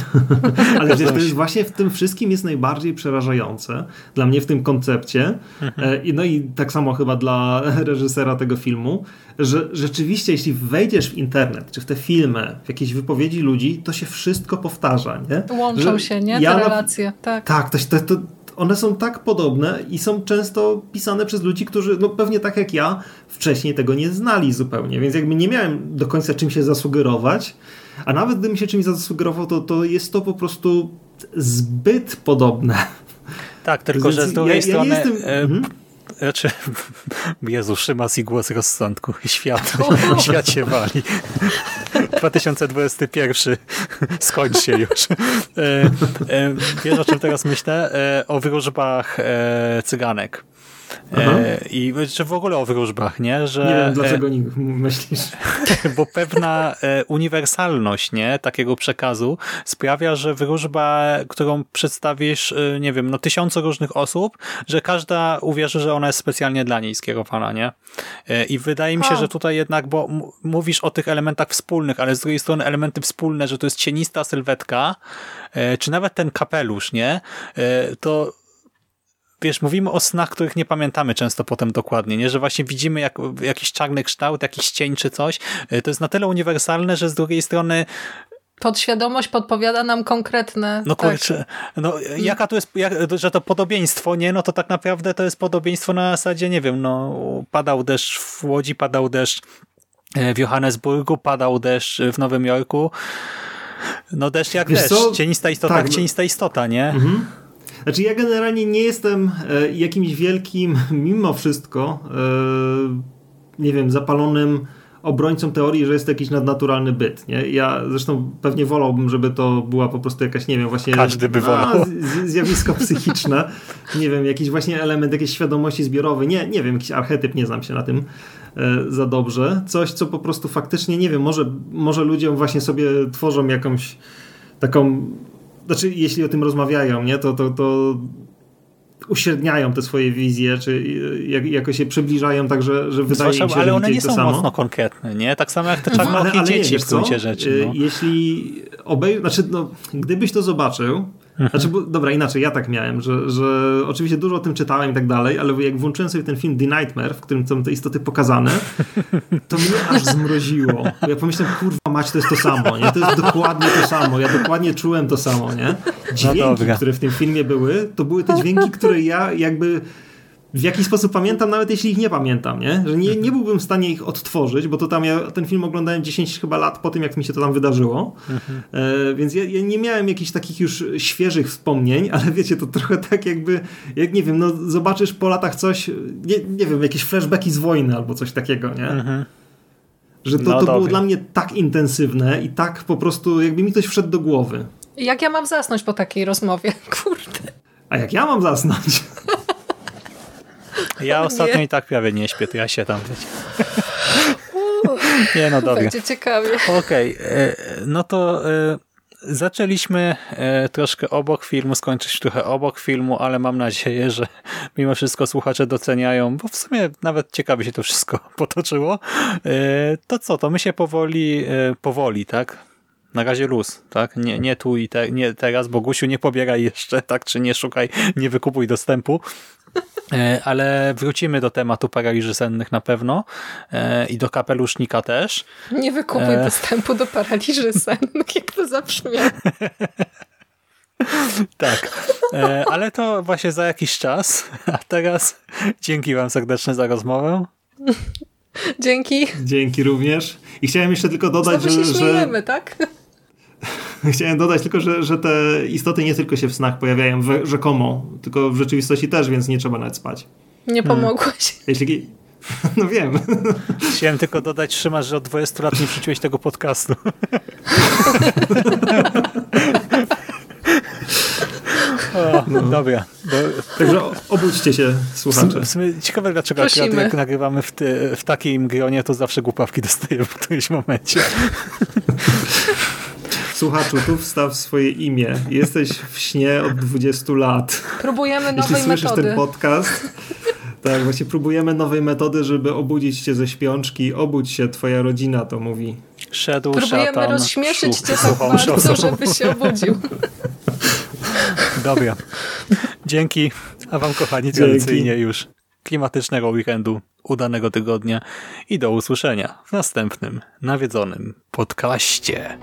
Speaker 2: Ale wiesz, to jest właśnie w tym wszystkim jest najbardziej przerażające dla mnie w tym koncepcie, mhm. E, no i tak samo chyba dla reżysera tego filmu, że rzeczywiście jeśli wejdziesz w internet, czy w te filmy, w jakieś wypowiedzi ludzi, to się wszystko powtarza, nie?
Speaker 3: Łączą że się, nie? Te ja relacje, tak.
Speaker 2: Tak, to, to, to one są tak podobne i są często pisane przez ludzi, którzy, no pewnie tak jak ja, wcześniej tego nie znali zupełnie, więc jakby nie miałem do końca czym się zasugerować, a nawet gdybym się czymś zasugerował, to, to jest to po prostu zbyt podobne.
Speaker 1: Tak, tylko więc że z drugiej ja, strony... Ja jestem... e, mhm. Znaczy, Jezu, Szymas i głos rozsądku. Świat, świat się wali. 2021. Skończ się już. E, e, wiesz, o czym teraz myślę? E, o wróżbach cyganek. E, I czy w ogóle o wróżbach, nie? Że,
Speaker 2: nie wiem, dlaczego e, myślisz.
Speaker 1: Bo pewna e, uniwersalność nie? takiego przekazu sprawia, że wróżba, którą przedstawisz, e, nie wiem, no tysiące różnych osób, że każda uwierzy, że ona jest specjalnie dla niej skierowana, nie? E, I wydaje mi się, że tutaj jednak, bo mówisz o tych elementach wspólnych, ale z drugiej strony elementy wspólne, że to jest cienista sylwetka, e, czy nawet ten kapelusz, nie? To wiesz, mówimy o snach, których nie pamiętamy często potem dokładnie, nie? że właśnie widzimy jak, jakiś czarny kształt, jakiś cień czy coś. Y, to jest na tyle uniwersalne, że z drugiej strony
Speaker 3: Podświadomość podpowiada nam konkretne.
Speaker 1: No tak. kurczę, no jaka to jest, jak, że to podobieństwo, nie? No to tak naprawdę to jest podobieństwo na zasadzie, nie wiem, no padał deszcz w Łodzi, padał deszcz e, w Johannesburgu, padał deszcz w Nowym Jorku. No deszcz jak Wiesz deszcz, co? cienista istota tak, jak cienista istota, nie? Mhm.
Speaker 2: Znaczy ja generalnie nie jestem e, jakimś wielkim, mimo wszystko, e, nie wiem, zapalonym obrońcą teorii, że jest to jakiś nadnaturalny byt. Nie? Ja zresztą pewnie wolałbym, żeby to była po prostu jakaś, nie wiem, właśnie
Speaker 1: Każdy by wolał.
Speaker 2: zjawisko psychiczne, nie wiem, jakiś właśnie element jakiejś świadomości zbiorowej, nie, nie wiem, jakiś archetyp, nie znam się na tym e, za dobrze. Coś, co po prostu faktycznie, nie wiem, może, może ludziom właśnie sobie tworzą jakąś taką znaczy jeśli o tym rozmawiają, nie, to, to, to uśredniają te swoje wizje, czy jak, jakoś się przybliżają tak, że, że wydaje Zwłaszcza, się,
Speaker 1: ale one nie
Speaker 2: są
Speaker 1: samo. mocno konkretne, nie? Tak samo jak te czarnokie dzieci w gruncie rzeczy.
Speaker 2: No. Jeśli obej... Znaczy, no, gdybyś to zobaczył. Znaczy, bo, dobra, inaczej, ja tak miałem, że, że oczywiście dużo o tym czytałem i tak dalej, ale jak włączyłem sobie ten film The Nightmare, w którym są te istoty pokazane, to mnie aż zmroziło. Ja pomyślałem, kurwa mać, to jest to samo, nie? To jest dokładnie to samo. Ja dokładnie czułem to samo, nie? Dźwięki, no które w tym filmie były, to były te dźwięki, które ja jakby w jakiś sposób pamiętam, nawet jeśli ich nie pamiętam, nie? Że nie, nie byłbym w stanie ich odtworzyć, bo to tam ja ten film oglądałem 10 chyba lat po tym, jak mi się to tam wydarzyło. Mhm. E, więc ja, ja, nie miałem jakichś takich już świeżych wspomnień, ale wiecie, to trochę tak jakby, jak nie wiem, no zobaczysz po latach coś, nie, nie wiem, jakieś flashbacki z wojny albo coś takiego, nie? Mhm. Że to, no to było dla mnie tak intensywne i tak po prostu, jakby mi ktoś wszedł do głowy.
Speaker 3: Jak ja mam zasnąć po takiej rozmowie? Kurde.
Speaker 2: A jak ja mam zasnąć?
Speaker 1: Ja ostatnio nie. i tak prawie nie śpię, to ja się tam wiecie. nie, no dobra.
Speaker 3: Będzie ciekawie.
Speaker 1: Okej, okay. E, no to e, zaczęliśmy e, troszkę obok filmu, skończyć trochę obok filmu, ale mam nadzieję, że mimo wszystko słuchacze doceniają, bo w sumie nawet ciekawie się to wszystko potoczyło. To co, to my się powoli, powoli, tak? Na razie luz, tak? Nie, nie tu i te, nie teraz, bo Gusiu nie pobieraj jeszcze, tak? Czy nie szukaj, nie wykupuj dostępu. E, ale wrócimy do tematu paraliży sennych na pewno e, i do kapelusznika też.
Speaker 3: Nie wykupuj e... dostępu do paraliży sennych, jak to zabrzmiało.
Speaker 1: tak, e, ale to właśnie za jakiś czas. A teraz dzięki wam serdecznie za rozmowę.
Speaker 3: Dzięki.
Speaker 2: Dzięki również. I chciałem jeszcze tylko dodać,
Speaker 3: Znowu że... się śmiejemy, że... tak?
Speaker 2: Chciałem dodać tylko, że, że te istoty nie tylko się w snach pojawiają w, rzekomo, tylko w rzeczywistości też, więc nie trzeba nawet spać.
Speaker 3: Nie pomogłeś. Hmm.
Speaker 2: Jeśli... No wiem.
Speaker 1: Chciałem tylko dodać, Szymasz, że od 20 lat nie wrzuciłeś tego podcastu. O, no. Dobra. Bo...
Speaker 2: Także obudźcie się, słuchacze.
Speaker 1: W sumie ciekawe, dlaczego akurat jak nagrywamy w, ty, w takim gronie, to zawsze głupawki dostajemy w którymś momencie.
Speaker 2: Słuchaczu, tu wstaw swoje imię. Jesteś w śnie od 20 lat.
Speaker 3: Próbujemy nowej
Speaker 2: Jeśli słyszysz
Speaker 3: metody.
Speaker 2: ten podcast, Tak, właśnie próbujemy nowej metody, żeby obudzić cię ze śpiączki. Obudź się, twoja rodzina to mówi.
Speaker 1: Szedł
Speaker 3: Próbujemy
Speaker 1: szatan,
Speaker 3: rozśmieszyć
Speaker 1: szuk,
Speaker 3: cię tak
Speaker 1: słuchał
Speaker 3: bardzo, żebyś się obudził.
Speaker 1: Dobra. Dzięki, a wam kochani
Speaker 2: Dzięki.
Speaker 1: tradycyjnie już klimatycznego weekendu, udanego tygodnia i do usłyszenia w następnym nawiedzonym podcaście.